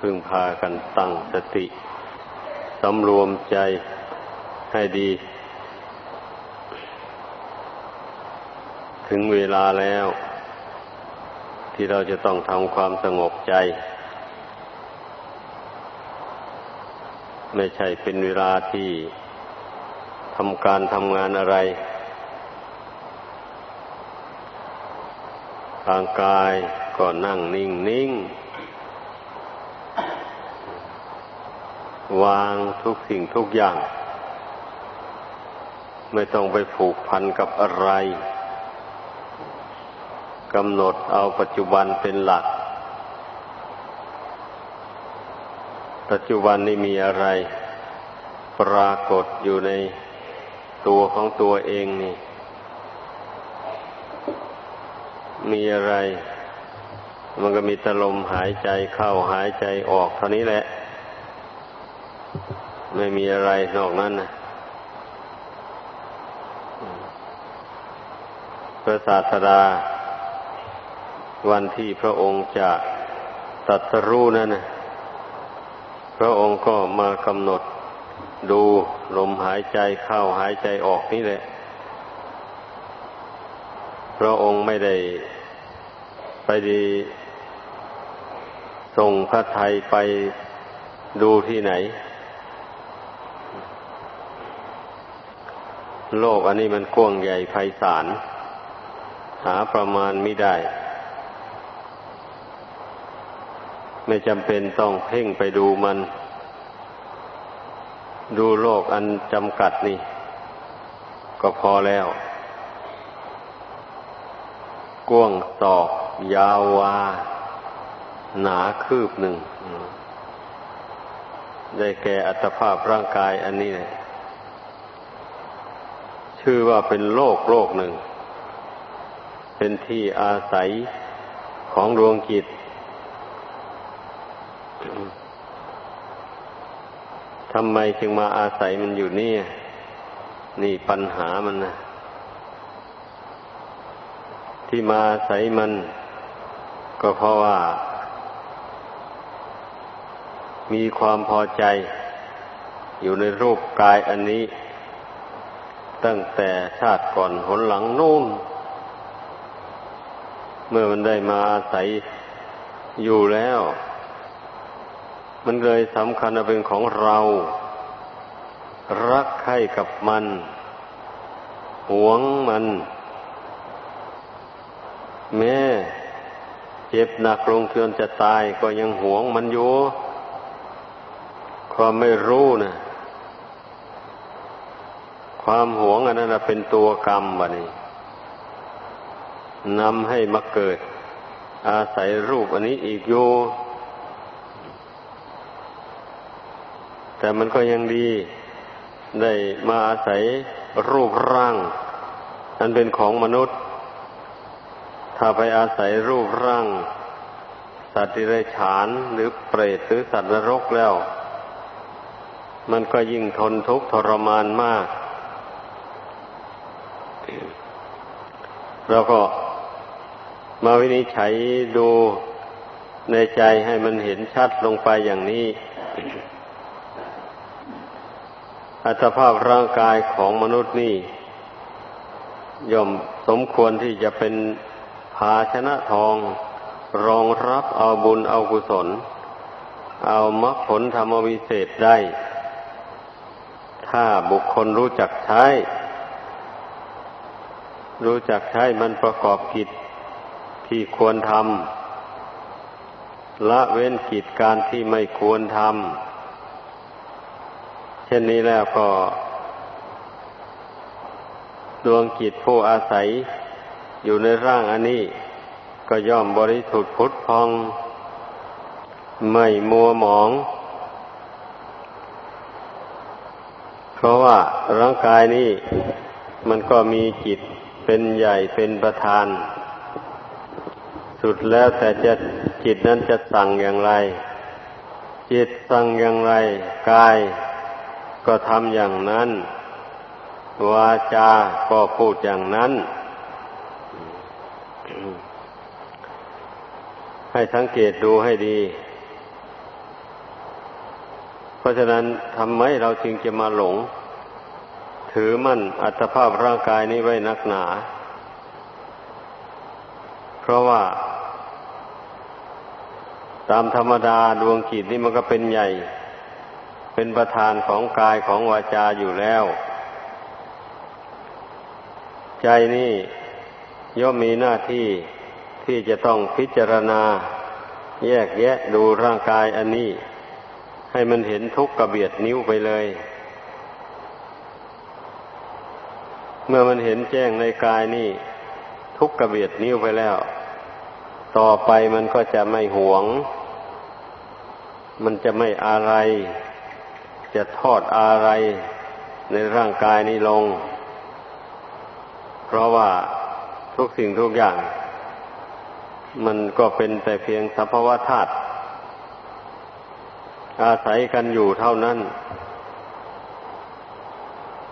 พึ่งพากันตั้งสติสำรวมใจให้ดี ถึงเวลาแล้ว ที่เราจะต้องทำความสงบใจ ไม่ใช่เป็นเวลาที่ทำการทำงานอะไร ทางกายก็นั่งนิ่งนิ่ง วางทุกสิ่งทุกอย่าง ไม่ต้องไปผูกพันกับอะไรกำหนดเอาปัจจุบันเป็นหลัก ปัจจุบันนี้มีอะไร ปรากฏอยู่ในตัวของตัวเองนี่ มีอะไร มันก็มีตลมหายใจเข้าหายใจออกเท่านี้แหละ ไม่มีอะไรนอกนั้นนะพระศาสดาวันที่พระองค์จะตัดสรู้นั่นนะพระองค์ก็มากำหนดดูลมหายใจเข้าหายใจออกนี่แหละ พระองค์ไม่ได้ไปดีส่งพระไทยไปดูที่ไหน โลกอันนี้มันกว้างใหญ่ไพศาล หาประมาณไม่ได้ ไม่จำเป็นต้องเพ่งไปดูมัน ดูโลกอันจำกัดนี่ ก็พอแล้วกว้างศอก ยาววา หนาคืบหนึ่ง ได้แก่อัตภาพร่างกายอันนี้เลย ชื่อว่าเป็นโลกโลกหนึ่ง เป็นที่อาศัยของดวงจิต ทำไมจึงมาอาศัยมันอยู่นี่ นี่ปัญหามันนะที่มาอาศัยมัน ก็เพราะว่า มีความพอใจ อยู่ในรูปกายอันนี้ ตั้งแต่ชาติก่อนหนหลังนู่น เมื่อมันได้มาอาศัยอยู่แล้ว มันเลยสำคัญเป็นของเรา รักใคร่กับมัน หวงมัน แม่เจ็บหนักลงเทือนจะตายก็ยังหวงมันอยู่ความไม่รู้นะ ความหวงอันนั้นเป็นตัวกรรมวะนี่นำให้มาเกิด อาศัยรูปอันนี้อีกอยู่แต่มันก็ยังดีได้มาอาศัยรูปร่าง อันเป็นของมนุษย์ ถ้าไปอาศัยรูปร่าง สัตว์ที่ไรฉานหรือเปรตหรือสัตว์นรกแล้ว มันก็ยิ่งทนทุกข์ทรมานมาก เราก็มาวินิจฉัยดูในใจให้มันเห็นชัดลงไปอย่างนี้ อัตภาพร่างกายของมนุษย์นี่ย่อมสมควรที่จะเป็นภาชนะทอง รองรับเอาบุญเอากุศล เอามรรคผลธรรมวิเศษได้ ถ้าบุคคลรู้จักใช้ รู้จักใช้มันประกอบกิจที่ควรทำละเว้นกิจการที่ไม่ควรทำเช่นนี้แล้วก็ ดวงกิจผู้อาศัยอยู่ในร่างอันนี้ ก็ย่อมบริสุทธิ์พุทธพอง ไม่มัวหมอง เพราะว่าร่างกายนี้มันก็มีจิต เป็นใหญ่เป็นประธาน สุดแล้วแต่จะจิตนั้นจะสั่งอย่างไร จิตสั่งอย่างไร กาย ก็ทำอย่างนั้น วาจาก็พูดอย่างนั้น ให้สังเกตดูให้ดี เพราะฉะนั้นทำไมเราจึงจะมาหลง ถือมั่นอัตภาพร่างกายนี้ไว้นักหนา เพราะว่า ตามธรรมดาดวงกิจนี่มันก็เป็นใหญ่ เป็นประธานของกายของวาจาอยู่แล้ว ใจนี่ย่อมมีหน้าที่ที่จะต้องพิจารณา แยกแยะดูร่างกายอันนี้ ให้มันเห็นทุกข์กระเบียดนิ้วไปเลย เมื่อมันเห็นแจ้งในกายนี่ ทุกกระเบียดนิ้วไปแล้ว ต่อไปมันก็จะไม่หวง มันจะไม่อะไร จะทอดอะไรในร่างกายนี้ลง เพราะว่าทุกสิ่งทุกอย่าง มันก็เป็นแต่เพียงสภาวะธาตุอาศัยกันอยู่เท่านั้น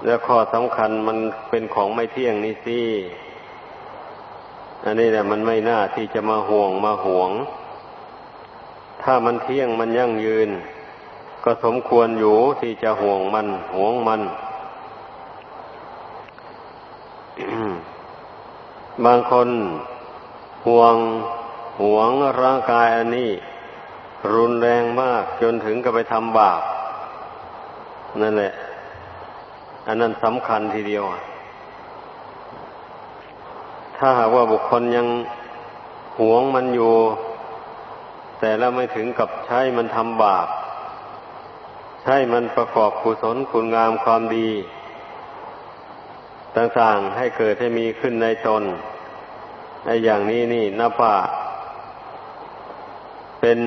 และข้อสำคัญมันเป็นของไม่เที่ยงนี่สิอันนี้แหละมันไม่น่าที่จะมาห่วงมาห่วง ถ้ามันเที่ยงมันยั่งยืน ก็สมควรอยู่ที่จะห่วงมันห่วงมัน บางคนห่วงห่วงร่างกายอันนี้ รุนแรงมากจนถึงกับไปทำบาปนั่นแหละ อันนั้นสำคัญทีเดียว ถ้าหากว่าบุคคลยังหวงมันอยู่ แต่แล้วไม่ถึงกับใช้มันทำบาป ใช้มันประกอบกุศลคุณงามความดี ต่างๆให้เกิดให้มีขึ้นในตนในอย่างนี้นี่นับว่าเป็น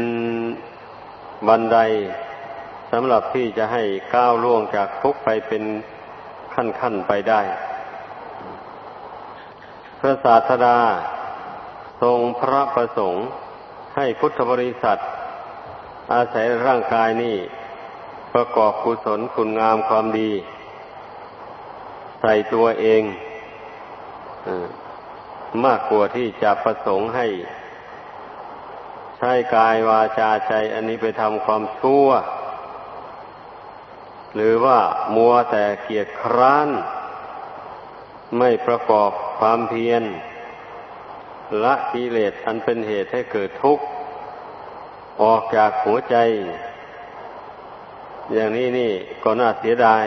บันไดสำหรับที่จะให้ก้าวล่วงจากทุกไปเป็น ขั้นๆไปได้ พระศาสดาทรงพระประสงค์ให้พุทธบริษัท อาศัยร่างกายนี้ประกอบกุศลคุณงามความดี ใส่ตัวเองมากกว่าที่จะประสงค์ให้ ใช้กายวาจาใจ อันนี้ไปทำความชั่ว หรือว่ามัวแต่เกียจคร้าน ไม่ประกอบความเพียรละกิเลสอันเป็นเหตุให้เกิดทุกข์ ออกจากหัวใจ อย่างนี้นี่ก็น่าเสียดาย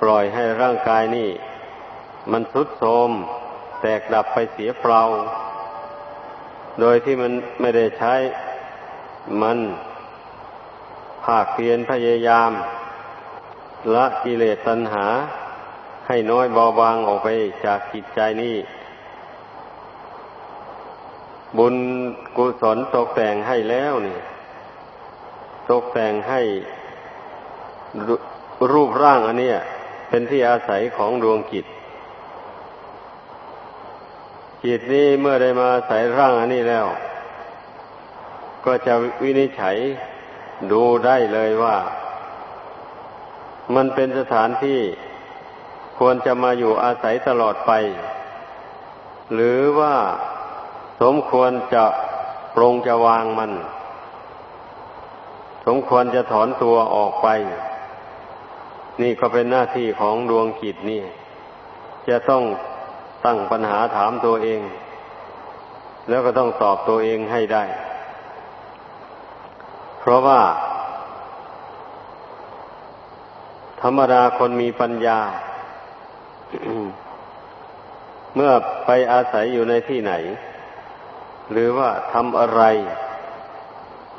ปล่อยให้ร่างกายนี่ มันทุดโทรมแตกดับไปเสียเปล่า โดยที่มันไม่ได้ใช้มัน ภาคเพียรพยายาม ละกิเลสตัณหา ให้น้อยเบาบางออกไปจากจิตใจนี้ บุญกุศลตกแต่งให้แล้วนี่ ตกแต่งให้รูปร่างอันนี้เป็นที่อาศัยของดวงจิต จิตนี้เมื่อได้มาอาศัยร่างอันนี้แล้ว ก็จะวินิจฉัย ดูได้เลยว่า มันเป็นสถานที่ควรจะมาอยู่อาศัยตลอดไป หรือว่าสมควรจะปรงจะวางมัน สมควรจะถอนตัวออกไป นี่ก็เป็นหน้าที่ของดวงกิจนี่ จะต้องตั้งปัญหาถามตัวเอง แล้วก็ต้องตอบตัวเองให้ได้ เพราะว่า ธรรมดาคนมีปัญญา เมื่อไปอาศัยอยู่ในที่ไหน หรือว่าทำอะไร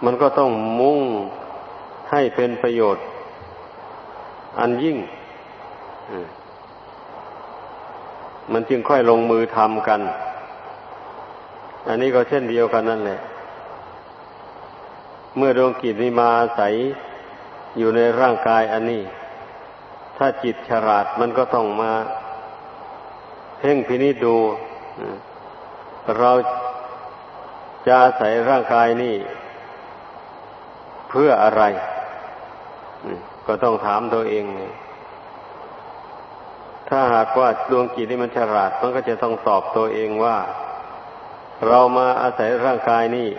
มันก็ต้องมุ่งให้เป็นประโยชน์ อันยิ่งมันจึงค่อยลงมือทำกัน อันนี้ก็เช่นเดียวกันนั่นแหละ เมื่อดวงกิจนี้มาอาศัยอยู่ในร่างกายอันนี้ ถ้าจิตฉลาดมันก็ต้องมาเพ่งพินิจดู เราจะอาศัยร่างกายนี้เพื่ออะไร ก็ต้องถามตัวเอง ถ้าหากว่าดวงจิตที่มันฉลาด มันก็จะต้องตอบตัวเองว่า เรามาอาศัยร่างกายนี้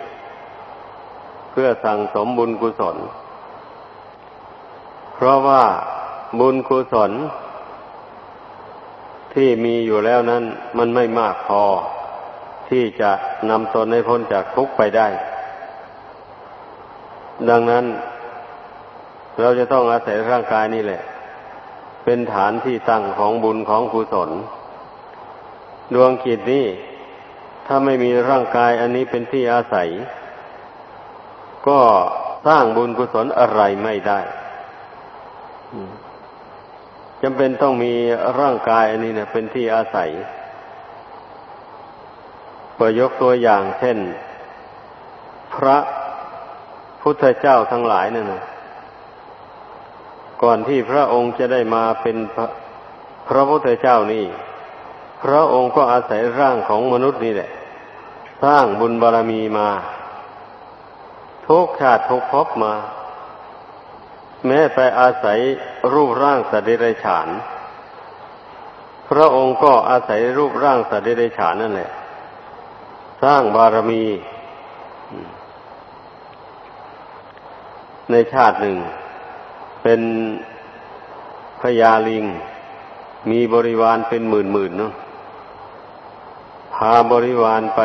พื่อสั่งสมบุญกุศล เพราะว่าบุญกุศล ที่มีอยู่แล้วนั้น มันไม่มากพอ ที่จะนำตนให้พ้นจากทุกข์ไปได้ ดังนั้น เราจะต้องอาศัยร่างกายนี่แหละ เป็นฐานที่ตั้งของบุญของกุศล ดวงกิจนี้ ถ้าไม่มีร่างกายอันนี้เป็นที่อาศัย ก็สร้างบุญกุศลอะไรไม่ได้จำเป็นต้องมีร่างกายอันนี้เนี่ยเป็นที่อาศัยเปิดยกตัวอย่างเช่น พระพุทธเจ้าทั้งหลายนั่นนะก่อนที่พระองค์จะได้มาเป็นพระพระพุทธเจ้านี่ พระองค์ก็อาศัยร่างของมนุษย์นี่แหละ สร้างบุญบารรมีมา ทุกชาติทุกภพมา แม้ไปอาศัยรูปร่างสตว์เดรัจฉาน พระองค์ก็อาศัยรูปร่างสตว์เดรัจฉานนั่นแหละ สร้างบารมี ในชาติหนึ่ง เป็นพญาลิง มีบริวารเป็นหมื่นหมื่นเนาะพาบริวารไป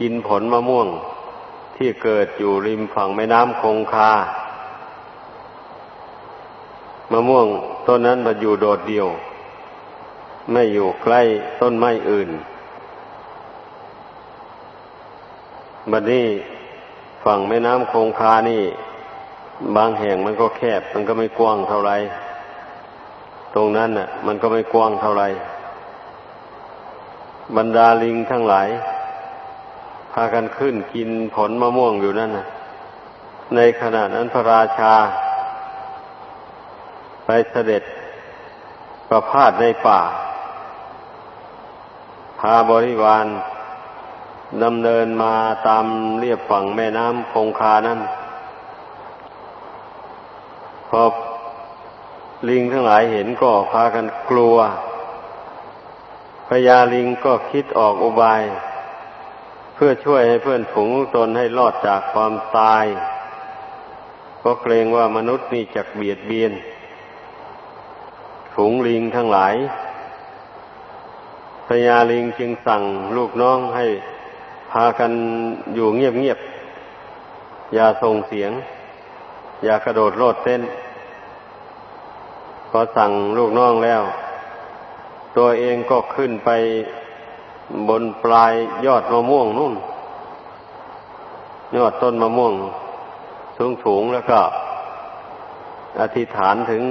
กินผลมะม่วง ที่เกิดอยู่ริมฝั่งแม่น้ำคงคามะม่วงต้นนั้นมาอยู่โดดเดี่ยว ไม่อยู่ใกล้ต้นไม้อื่นบัดนี้ฝั่งแม่น้ำคงคานี่ บางแห่งมันก็แคบ มันก็ไม่กว้างเท่าไรตรงนั้นน่ะ มันก็ไม่กว้างเท่าไรบรรดาลิงทั้งหลาย พากันขึ้นกินผลมะม่วงอยู่นั่นนะในขณะนั้นพระราชา ไปเสด็จประพาสในป่า พาบริวารดำเนินมาตามเรียบฝั่งแม่น้ำคงคานั้นพอลิงทั้งหลายเห็นก็พากันกลัวพญาลิงก็คิดออกอุบาย พื่อช่วยให้เพื่อนฝูงตนให้รอดจากความตายเพราะเกรงว่ามนุษย์นี่จะเบียดเบียน ฝูงลิงทั้งหลายพญาลิงจึงสั่งลูกน้องให้พากันอยู่เงียบๆ อย่าส่งเสียง อย่ากระโดดโลดเต้น พอสั่งลูกน้องแล้ว ตัวเองก็ขึ้นไป บนปลายยอดมะม่วงนู่น ยอดต้นมะม่วงสูงๆแล้วก็ อธิษฐานถึง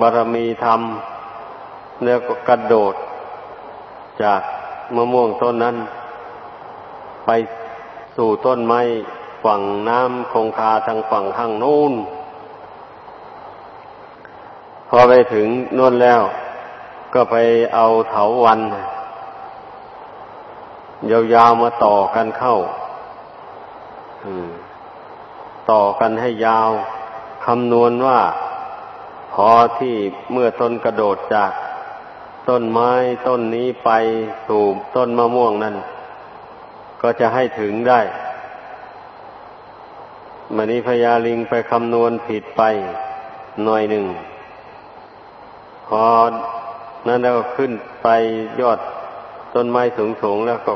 บารมีธรรม แล้วก็กระโดดจากมะม่วงต้นนั้น ไปสู่ต้นไม้ฝั่งน้ำคงคาทางฝั่งข้างนู้น พอไปถึงนู่นแล้ว ก็ไปเอาเถาวัน ยาวๆมาต่อกันเข้าต่อกันให้ยาวคำนวณว่า พอที่เมื่อต้นกระโดดจาก ต้นไม้ต้นนี้ไปสู่ต้นมะม่วงนั้น ก็จะให้ถึงได้มันนี้พญาลิงไปคำนวณผิดไปหน่อยหนึ่ง พอนั้นแล้วขึ้นไปยอดต้นไม้สูงๆแล้วก็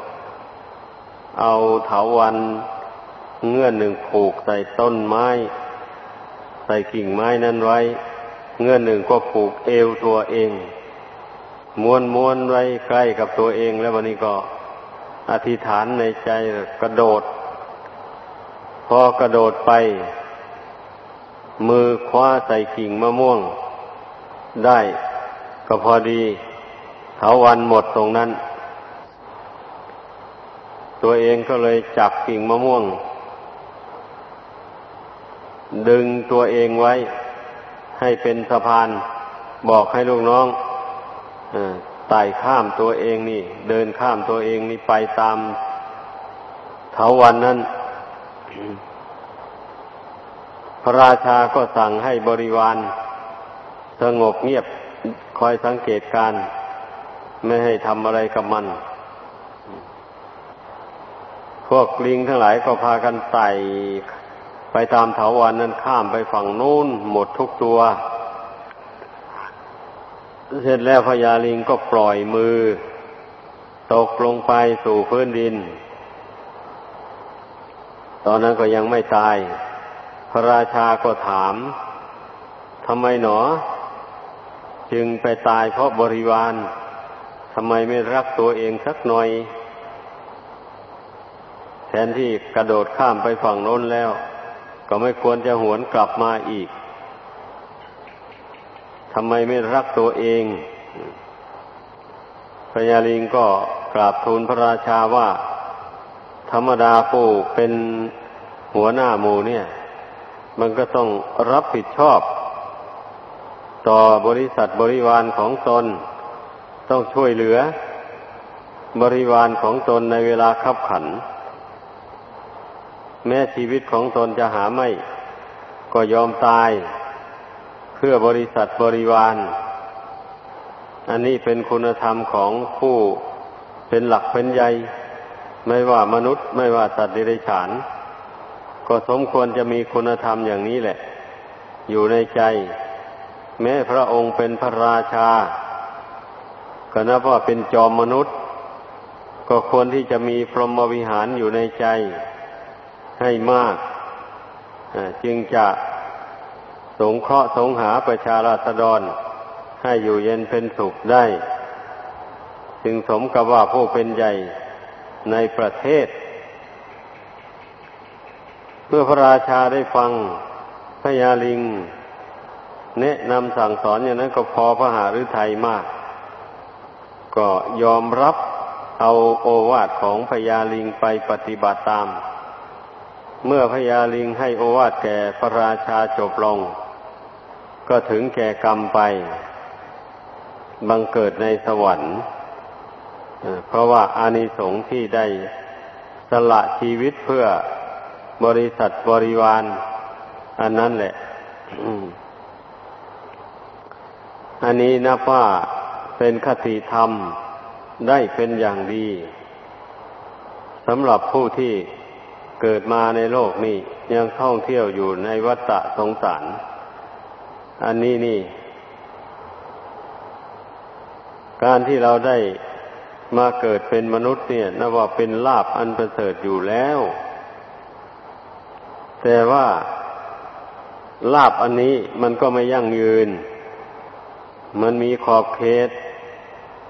เอาเถาวันเงื่อนหนึ่งผูกใส่ต้นไม้ ใส่กิ่งไม้นั้นไว้ เงื่อนหนึ่งก็ผูกเอวตัวเอง ม้วนม้วนไว้ใกล้กับตัวเอง แล้ววันนี้ก็อธิษฐานในใจกระโดด พอกระโดดไป มือคว้าใส่กิ่งมะม่วง ได้ก็พอดีเถาวันหมดตรงนั้น ตัวเองก็เลยจับกิ่งมะม่วง ดึงตัวเองไว้ ให้เป็นสะพาน บอกให้ลูกน้องไต่ข้ามตัวเองนี่ เดินข้ามตัวเองนี่ไปตามเถาวันนั้น พระราชาก็สั่งให้บริวาร สงบเงียบคอยสังเกตการ ไม่ให้ทำอะไรกับมัน พวกลิงทั้งหลายก็พากันไต่ไปตามเถาวันนั้นข้ามไปฝั่งนู้นหมดทุกตัว เสร็จแล้วพญาลิงก็ปล่อยมือ ตกลงไปสู่พื้นดิน ตอนนั้นก็ยังไม่ตาย พระราชาก็ถามทำไมหนอ จึงไปตายเพราะบริวารทำไมไม่รักตัวเองสักหน่อย แทนที่กระโดดข้ามไปฝั่งโน้นแล้ว ก็ไม่ควรจะหวนกลับมาอีกทำไมไม่รักตัวเองพญาลิงก็กราบทูลพระราชาว่า ธรรมดาผู้เป็นหัวหน้าหมู่เนี่ย มันก็ต้องรับผิดชอบ ต่อบริษัทบริวารของตน ต้องช่วยเหลือ บริวารของตนในเวลาขับขัน แม้ชีวิตของตนจะหาไม่ ก็ยอมตายเพื่อบริษัทบริวาร อันนี้เป็นคุณธรรมของผู้เป็นหลักเป็นใหญ่ไม่ว่ามนุษย์ไม่ว่าสัตว์เดรัจฉาน ก็สมควรจะมีคุณธรรมอย่างนี้แหละ อยู่ในใจ แม้พระองค์เป็นพระราชา ก็นับว่าเป็นจอมมนุษย์ ก็ควรที่จะมีพรหมวิหารอยู่ในใจ ให้มาก จึงจะสงเคราะห์สงหาประชาราษฎร ให้อยู่เย็นเป็นสุขได้ จึงสมกับว่าผู้เป็นใหญ่ในประเทศเมื่อพระราชาได้ฟังพญาลิง แนะนำสั่งสอนอย่างนั้นก็พอพระหฤทัยมาก ก็ยอมรับเอาโอวาทของพญาลิงไปปฏิบัติตาม เมื่อพญาลิงให้โอวาทแก่พระราชาจบลง ก็ถึงแก่กรรมไป บังเกิดในสวรรค์ เพราะว่าอานิสงส์ที่ได้สละชีวิตเพื่อบริษัทบริวาร อันนั้นแหละ อันนี้นับว่าเป็นคติธรรมได้เป็นอย่างดีสำหรับผู้ที่ เกิดมาในโลกนี้ยังท่องเที่ยวอยู่ในวัฏสงสาร อันนี้นี่ การที่เราได้มาเกิดเป็นมนุษย์เนี่ยนับว่าเป็นลาบอันประเสริฐอยู่แล้ว แต่ว่าลาบอันนี้มันก็ไม่ยั่งยืน มันมีขอบเขต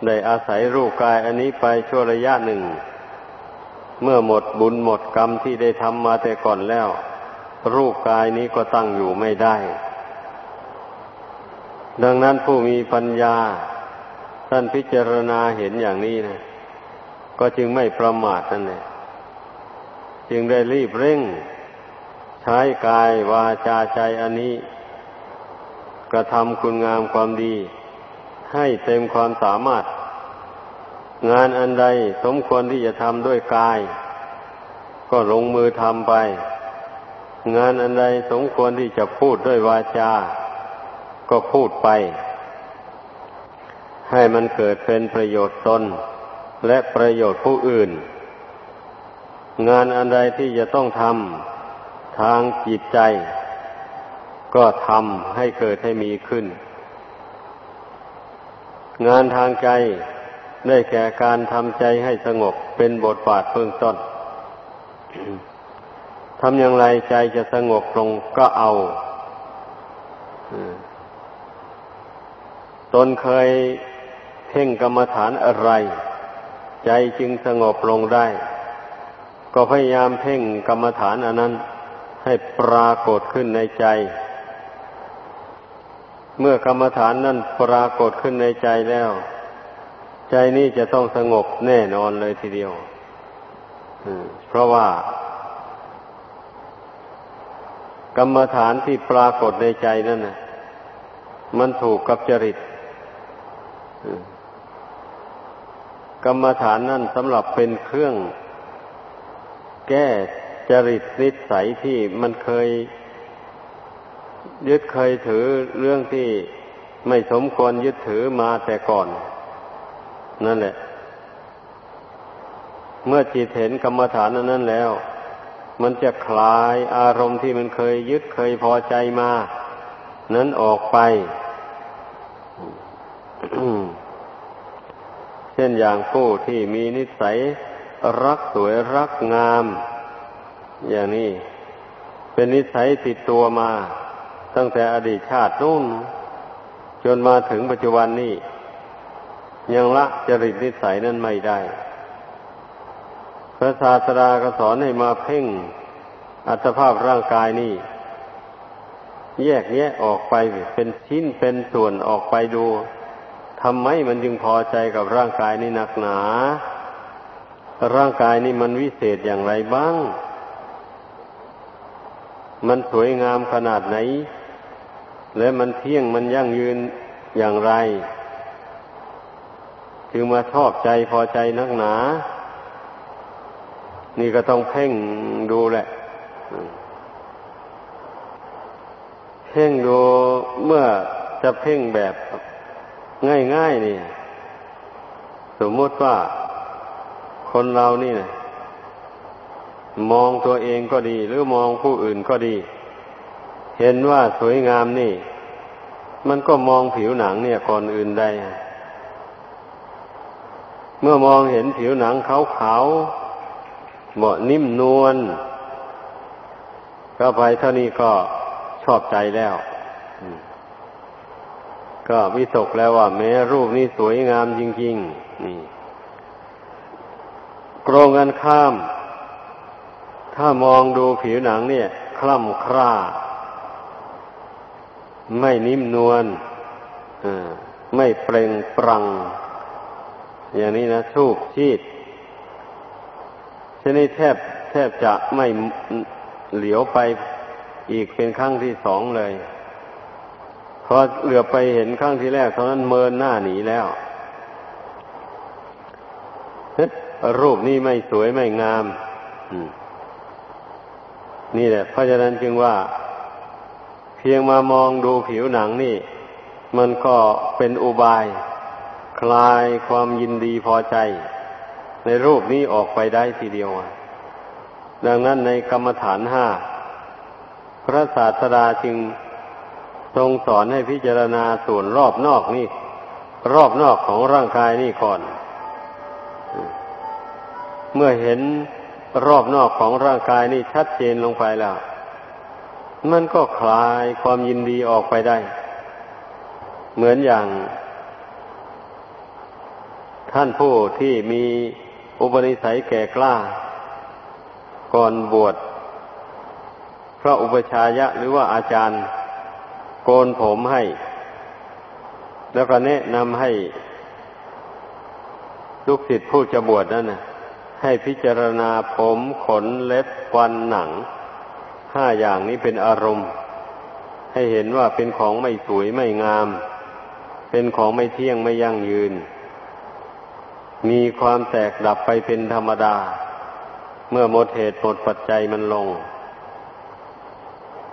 ได้อาศัยรูปกายอันนี้ไปชั่วระยะหนึ่ง เมื่อหมดบุญหมดกรรมที่ได้ทำมาแต่ก่อนแล้ว รูปกายนี้ก็ตั้งอยู่ไม่ได้ ดังนั้นผู้มีปัญญา ท่านพิจารณาเห็นอย่างนี้นะก็จึงไม่ประมาทนั่นเองจึงได้รีบเร่ง ใช้กายวาจาใจอันนี้ กระทำคุณงามความดี ให้เต็มความสามารถ งานอันใดสมควรที่จะทำด้วยกาย ก็ลงมือทำไป งานอันใดสมควรที่จะพูดด้วยวาจา ก็พูดไป ให้มันเกิดเป็นประโยชน์ตนและประโยชน์ผู้อื่น งานอันใดที่จะต้องทำทางจิตใจ ก็ทำให้เกิดให้มีขึ้น งานทางใจ ได้แก่การทำใจให้สงบเป็นบทบาทเบื้องต้นทำอย่างไรใจจะสงบลงก็เอาตนเคยเพ่งกรรมฐานอะไร ใจจึงสงบลงได้ ก็พยายามเพ่งกรรมฐานอันนั้น ให้ปรากฏขึ้นในใจ เมื่อกรรมฐานนั่นปรากฏขึ้นในใจแล้ว ใจนี้จะต้องสงบแน่นอนเลยทีเดียวเพราะว่า กรรมฐานที่ปรากฏในใจนั่นนะมันถูกกับจริตกรรมฐานนั่นสำหรับเป็นเครื่อง แก้จริตนิสัยที่มันเคย ยึดเคยถือเรื่องที่ไม่สมควรยึดถือมาแต่ก่อน นั่นแหละ เมื่อจิตเห็นกรรมฐานนั้นแล้ว มันจะคลายอารมณ์ที่มันเคยยึดเคยพอใจมา นั้นออกไป เช่นอย่างผู้ที่มีนิสัยรักสวยรักงาม อย่างนี้ เป็นนิสัยติดตัวมา ตั้งแต่อดีตชาตินู่น จนมาถึงปัจจุบันนี้ ยังละจริตนิสัยนั้นไม่ได้ พระศาสดาก็สอนให้มาเพ่งอัตภาพร่างกายนี่ แยกแยะออกไปเป็นชิ้นเป็นส่วนออกไปดูทำไมมันจึงพอใจกับร่างกายนี่นักหนา ร่างกายนี่มันวิเศษอย่างไรบ้าง มันสวยงามขนาดไหน และมันเที่ยงมันยั่งยืนอย่างไร จึงมาชอบใจพอใจนักหนา นี่ก็ต้องเพ่งดูแหละ เพ่งดูเมื่อจะเพ่งแบบง่ายๆนี่สมมติว่าคนเรานี่นะมองตัวเองก็ดี หรือมองผู้อื่นก็ดี เห็นว่าสวยงามนี่ มันก็มองผิวหนังเนี่ยก่อนอื่นได้ เมื่อมองเห็นผิวหนังขาวๆเหมาะนิ่มนวลก็ไปเท่านี้ก็ชอบใจแล้ว ก็วิตกแล้วว่า แม้รูปนี้สวยงามจริง ๆ นี่กรงกันข้าม ถ้ามองดูผิวหนังเนี่ย คล่ำคร่า ไม่นิ่มนวลไม่เปล่งปรัง อย่างนี้นะชูบชีดชนิดแทบแทบจะไม่เหลียวไปอีกเป็นครั้งที่สองเลยพอเหลือไปเห็นครั้งที่แรกเท่านั้นเมินหน้าหนีแล้วรูปนี้ไม่สวยไม่งามนี่แหละ เพราะฉะนั้นจึงว่า เพียงมามองดูผิวหนังนี่ มันก็เป็นอุบาย คลายความยินดีพอใจ ในรูปนี้ออกไปได้ทีเดียวดังนั้นในกรรมฐานห้าพระศาสดาจึงทรงสอนให้พิจารณาส่วนรอบนอกนี่ รอบนอกของร่างกายนี่ก่อน เมื่อเห็นรอบนอกของร่างกายนี่ชัดเจนลงไปแล้ว มันก็คลายความยินดีออกไปได้ เหมือนอย่าง ท่านผู้ที่มีอุปนิสัยแก่กล้า ก่อนบวชพระอุปชายะหรือว่าอาจารย์โกนผมให้ แล้วก็แนะนำให้ลูกศิษย์ผู้จะบวชนั่นนะให้พิจารณาผมขนเล็บฟันหนังห้าอย่างนี้เป็นอารมณ์ ให้เห็นว่าเป็นของไม่สวยไม่งาม เป็นของไม่เที่ยงไม่ยั่งยืน มีความแตกดับไปเป็นธรรมดา เมื่อหมดเหตุหมดปัจจัยมันลง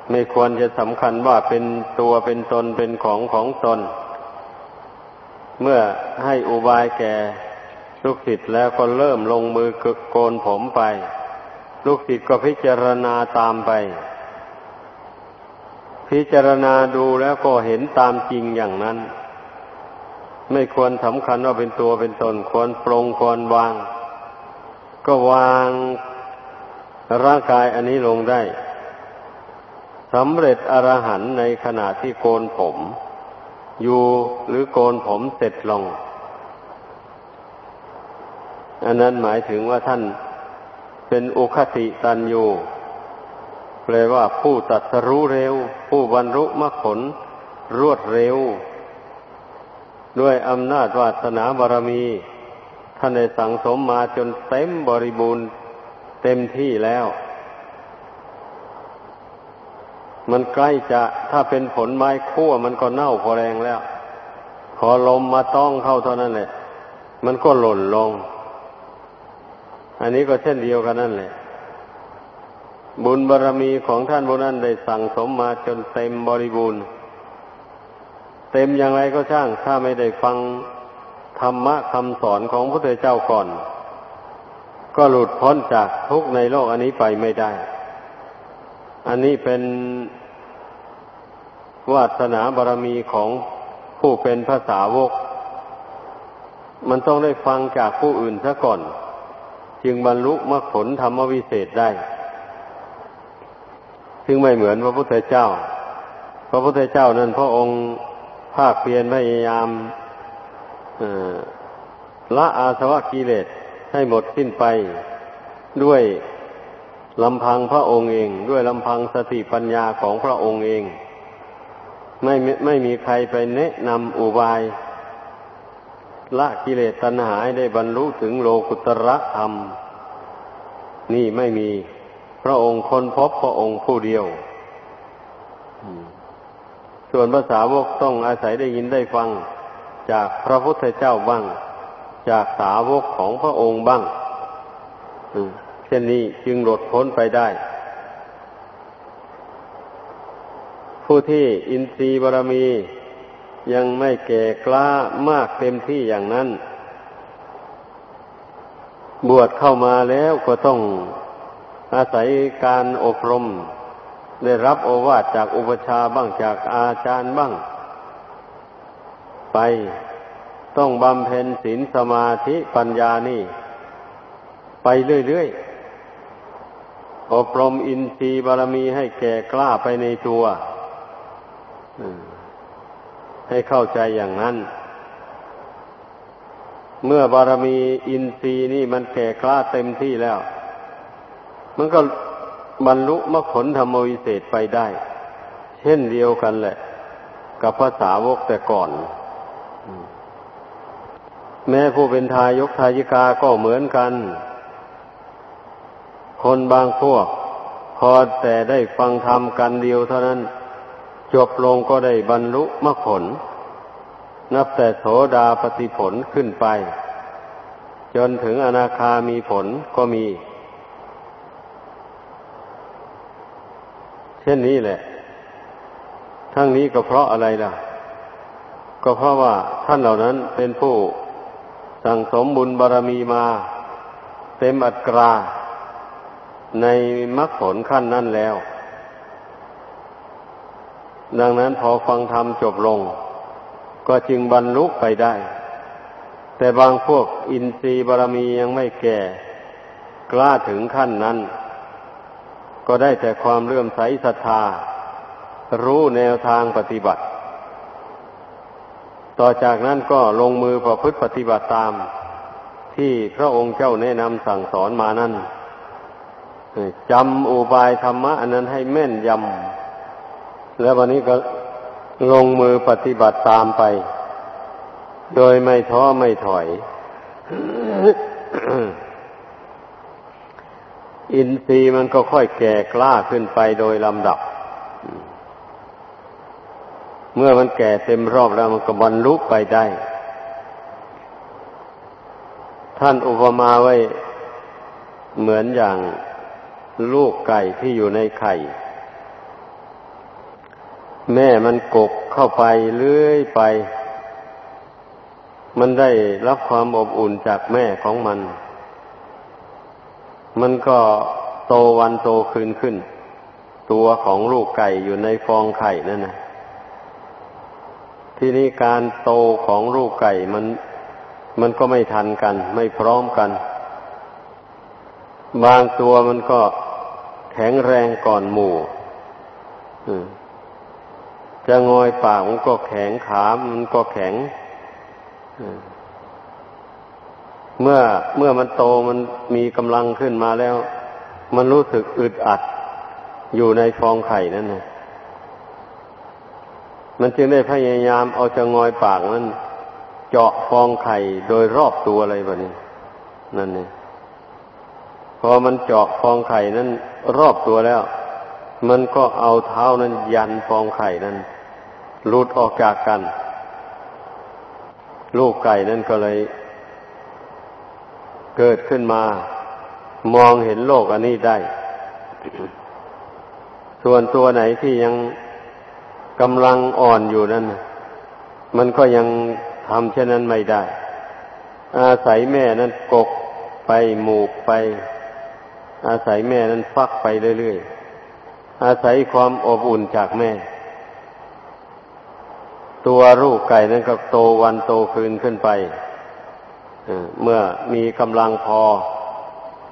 ไม่ควรจะสำคัญว่าเป็นตัวเป็นตนเป็นของของตน เมื่อให้อุบายแก่ลูกศิษย์แล้วก็เริ่มลงมือกโกนผมไป ลูกศิษย์ก็พิจารณาตามไป พิจารณาดูแล้วก็เห็นตามจริงอย่างนั้น ไม่ควรสำคัญว่าเป็นตัวเป็นตนควรปรงควรวาง ก็วางร่างกายอันนี้ลงได้สำเร็จอรหันในขณะที่โกนผม อยู่หรือโกนผมเสร็จลง อันนั้นหมายถึงว่าท่านเป็นอุคติตันยูแปลว่าผู้ตัดสรู้เร็ว ผู้บรรลุมรรคผลรวดเร็ว ด้วยอำนาจวาสนาบารมี ท่านได้สั่งสมมาจนเต็มบริบูรณ์เต็มที่แล้ว มันใกล้จะถ้าเป็นผลไม้คั่วมันก็เน่าพอแรงแล้ว พอลมมาต้องเข้าเท่านั้นแหละ มันก็หล่นลง อันนี้ก็เช่นเดียวกันนั่นแหละ บุญบารรมีของท่านบุนั้นได้สั่งสมมาจนเต็มบริบูรณ์ ต็มอย่างไรก็ช่าง ถ้าไม่ได้ฟังธรรมะคำสอนของพระเจ้าก่อน ก็หลุดพ้นจากทุกในโลกอันนี้ไปไม่ได้ อันนี้เป็นวาสนาบารมีของผู้เป็นภาษาวก มันต้องได้ฟังจากผู้อื่นซะก่อน จึงบรรลุมรรคผลธรรมวิเศษได้ ซึ่งไม่เหมือนพระพุทธเจ้า พระพุทธเจ้านั้นพระองค์ ภาคเพียรพยายามละอาสวะกิเลสให้หมดสิ้นไป ด้วยลำพังพระองค์เอง ด้วยลำพังสติปัญญาของพระองค์เอง ไม่ไม่มีใครไปแนะนำอุบาย ละกิเลสตัณหาให้ได้บรรลุถึงโลกุตระธรรม นี่ไม่มีพระองค์คนพบพระองค์ผู้เดียว ส่วนภาษาวกต้องอาศัยได้ยินได้ฟัง จากพระพุทธเจ้าบ้าง จากสาวกของพระองค์บ้างเช่นนี้จึงหลุดพ้นไปได้ ผู้ที่อินทรีย์บารมียังไม่แก่กล้ามากเต็มที่อย่างนั้น บวชเข้ามาแล้วก็ต้องอาศัยการอบรม ได้รับโอวาทจากอุปชาบ้างจากอาจารย์บ้าง ไปต้องบำเพ็ญศีลสมาธิปัญญานี่ ไปเรื่อยๆ อบรมอินทรีย์บารมีให้แก่กล้าไปในตัว ให้เข้าใจอย่างนั้น เมื่อบารมีอินทรีย์นี่มันแก่กล้าเต็มที่แล้ว มันก็ บรรลุมรรคผลธรรมวิเศษไปได้ เช่นเดียวกันแหละ กับภาษาวกแต่ก่อน แม้ผู้เป็นทายกทายิกาก็เหมือนกัน คนบางพวก พอแต่ได้ฟังธรรมกันเดียวเท่านั้น จบลงก็ได้บรรลุมรรคผล นับแต่โสดาปฏิผลขึ้นไป จนถึงอนาคามีผลก็มี ช่นนี้แหละ ทั้งนี้ก็เพราะอะไรล่ะ ก็เพราะว่าท่านเหล่านั้นเป็นผู้สั่งสมบุญบารรมีมา เต็มอัตรา ในมรรคผลขั้นนั้นแล้ว ดังนั้นพอฟังธรรมจบลง ก็จึงบรรลุไปได้ แต่บางพวกอินทรีย์บารมียังไม่แก่ กล้าถึงขั้นนั้น ก็ได้แต่ความเลื่อมใสศรัทธา รู้แนวทางปฏิบัติ ต่อจากนั้นก็ลงมือประพฤติปฏิบัติตาม ที่พระองค์เจ้าแนะนำสั่งสอนมานั่นจำอุบายธรรมะอันนั้นให้แม่นยำ แล้ววันนี้ก็ลงมือปฏิบัติตามไป โดยไม่ท้อไม่ถอย อินทรีย์มันก็ค่อยแก่กล้าขึ้นไปโดยลำดับ เมื่อมันแก่เต็มรอบแล้วมันก็บรรลุไปได้ ท่านอุปมาไว้เหมือนอย่างลูกไก่ที่อยู่ในไข่ แม่มันกกเข้าไปเลื่อยไป มันได้รับความอบอุ่นจากแม่ของมัน มันก็โตวันโตคืนขึ้น ตัวของลูกไก่อยู่ในฟองไข่นั่นนะที่นี้การโตของลูกไก่มัน มันก็ไม่ทันกัน ไม่พร้อมกัน บางตัวมันก็แข็งแรงก่อนหมู่จะงอยปากมันก็แข็งขา มันก็แข็ง เมื่อเมื่อมันโตมันมีกำลังขึ้นมาแล้ว มันรู้สึกอึดอัดอยู่ในฟองไข่นั่นนะมันจึงได้พยายามเอาจะงอยปากนั้นเจาะฟองไข่โดยรอบตัวอะไรแบบนี้ นั่นเนี่ยพอมันเจาะฟองไข่นั้นรอบตัวแล้ว มันก็เอาเท้านั้นยันฟองไข่นั้นหลุดออกจากกัน ลูกไก่นั้นก็เลย เกิดขึ้นมา มองเห็นโลกอันนี้ได้ ส่วนตัวไหนที่ยังกำลังอ่อนอยู่นั้นมันก็ยังทำเช่นนั้นไม่ได้ อาศัยแม่นั้นกกไปหมูกไป อาศัยแม่นั้นฟักไปเรื่อยๆ อาศัยความอบอุ่นจากแม่ ตัวลูกไก่นั้นก็โตวันโตคืนขึ้นไป เมื่อมีกำลังพอ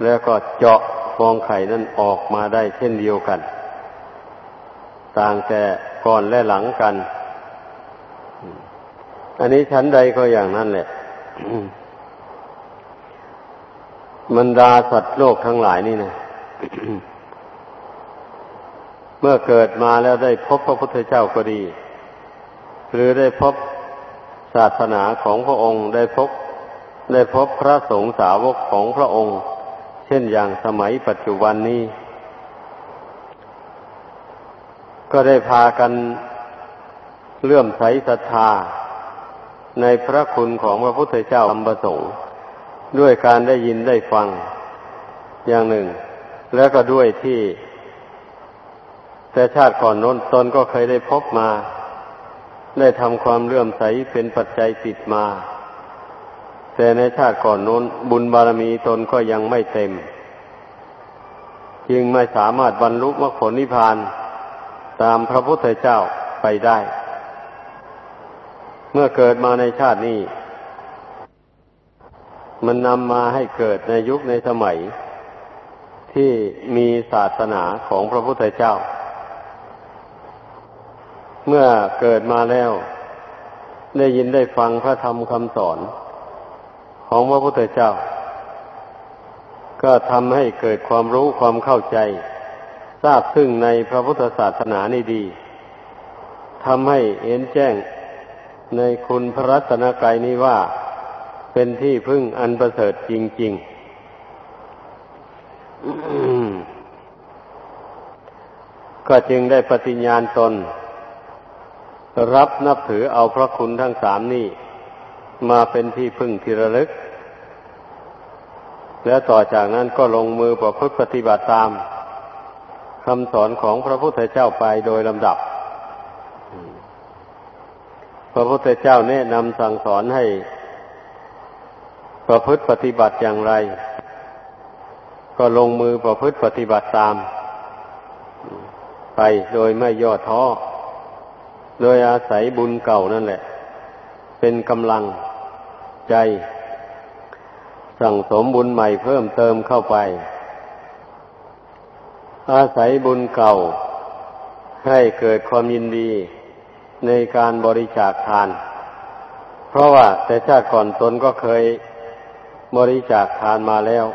แล้วก็เจาะฟองไข่นั้นออกมาได้เช่นเดียวกัน ต่างแต่ก่อนและหลังกัน อันนี้ชั้นใดก็อย่างนั้นแหละมันดาสัตว์โลกทั้งหลายนี่นะเมื่อเกิดมาแล้วได้พบพระพุทธเจ้าก็ดี หรือได้พบศาสนาของพระองค์ได้พบ ได้พบพระสงฆ์สาวกของพระองค์ เช่นอย่างสมัยปัจจุบันนี้ ก็ได้พากันเลื่อมใสศรัทธา ในพระคุณของพระพุทธเจ้าธรรมประสงค์ด้วยการได้ยินได้ฟังอย่างหนึ่ง แล้วก็ด้วยที่ แต่ชาติก่อนน้นตนก็เคยได้พบมา ได้ทำความเลื่อมใสเป็นปัจจัยติดมา แต่ในชาติก่อนน้นบุญบารมีตนก็ยังไม่เต็ม จึงไม่สามารถบรรลุมรรคผลนิพพานตามพระพุทธเจ้าไปได้ เมื่อเกิดมาในชาตินี้ มันนำมาให้เกิดในยุคในสมัย ที่มีศาสนาของพระพุทธเจ้า เมื่อเกิดมาแล้ว ได้ยินได้ฟังพระธรรมคำสอน ของพระพุทธเจ้า ก็ทำให้เกิดความรู้ความเข้าใจ ทราบซึ่งในพระพุทธศาสนานี่ดีทำให้เห็นแจ้งในคุณพระรัตนกรายนี้ว่าเป็นที่พึ่งอันประเสริฐจริง ๆ ก็จึงได้ปฏิญญาณตน รับนับถือเอาพระคุณทั้งสามนี้ มาเป็นที่พึ่งที่ระลึก แล้วต่อจากนั้นก็ลงมือประพฤติปฏิบัติตามคำสอนของพระพุทธเจ้าไปโดยลำดับ พระพุทธเจ้าแนะนำสั่งสอนให้ ประพฤติปฏิบัติอย่างไร ก็ลงมือประพฤติปฏิบัติตาม ไปโดยไม่ย่อท้อ โดยอาศัยบุญเก่านั่นแหละ เป็นกำลังใจ สั่งสมบุญใหม่เพิ่มเติมเข้าไป อาศัยบุญเก่า ให้เกิดความยินดีในการบริจาคทาน เพราะว่าแต่ชาติก่อนตนก็เคยบริจาคทานมาแล้ว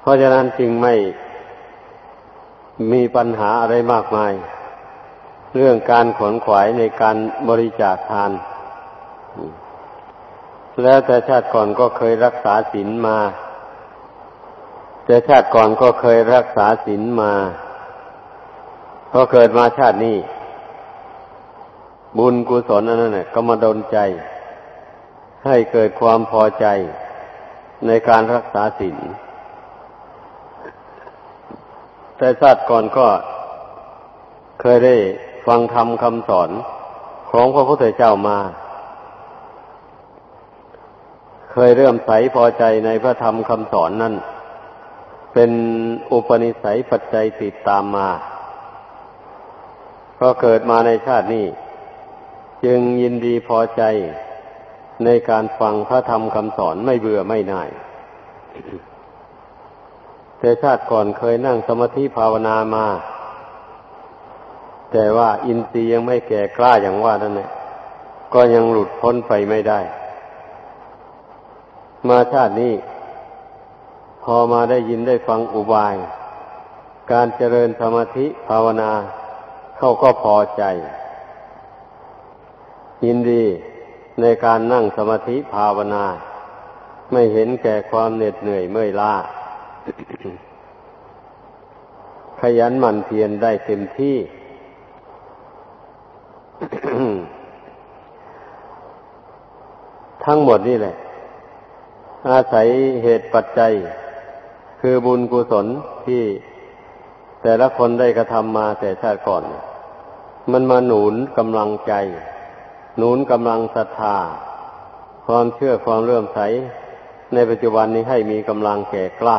เพราะฉะนั้นจึงไม่มีปัญหาอะไรมากมาย เรื่องการขวนขวายในการบริจาคทาน แล้วแต่ชาติก่อนก็เคยรักษาศีลมา แต่ชาติก่อนก็เคยรักษาศีลมาพอเกิดมาชาตินี้ บุญกุศลนั่นแหละก็มาดนใจ ให้เกิดความพอใจในการรักษาศีลแต่ชาติก่อนก็เคยได้ ฟังธรรมคำสอนของพระพุทธเจ้ามา เคยเริ่มใสพอใจในพระธรรมคำสอนนั้น เป็นอุปนิสัยปัจจัยติดตามมาพอเกิดมาในชาตินี้ จึงยินดีพอใจในการฟังพระธรรมคำสอนไม่เบื่อไม่น่ายแต่ชาติก่อนเคยนั่งสมาธิภาวนามา แต่ว่าอินทรีย์ยังไม่แก่กล้าอย่างว่านั่นแหละก็ยังหลุดพ้นไปไม่ได้ มาชาตินี้ พอมาได้ยินได้ฟังอุบาย การเจริญสมาธิภาวนา เขาก็พอใจ ยินดีในการนั่งสมาธิภาวนา ไม่เห็นแก่ความเหน็ดเหนื่อยเมื่อยล้าขยันหมั่นเพียรได้เต็มที่ ทั้งหมดนี่แหละ อาศัยเหตุปัจจัย คือบุญกุศลที่แต่ละคนได้กระทำมาแต่ชาติก่อน มันมาหนุนกำลังใจ หนุนกำลังศรัทธา ความเชื่อความเลื่อมใส ในปัจจุบันนี้ให้มีกำลังแก่กล้า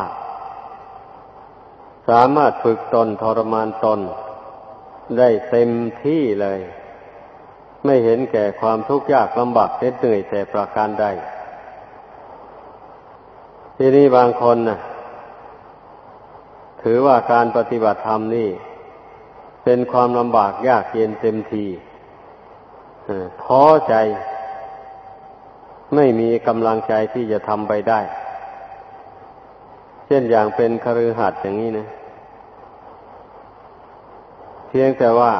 สามารถฝึกตนทรมานตน ได้เต็มที่เลย ไม่เห็นแก่ความทุกข์ยากลำบากเหน็ดเหนื่อยแต่ประการใดที่นี้บางคนนะถือว่าการปฏิบัติธรรมนี่ เป็นความลำบากยากเย็นเต็มทีท้อใจ ไม่มีกำลังใจที่จะทำไปได้ เช่นอย่างเป็นคฤหัสถ์อย่างนี้นะ เพียงแต่ว่า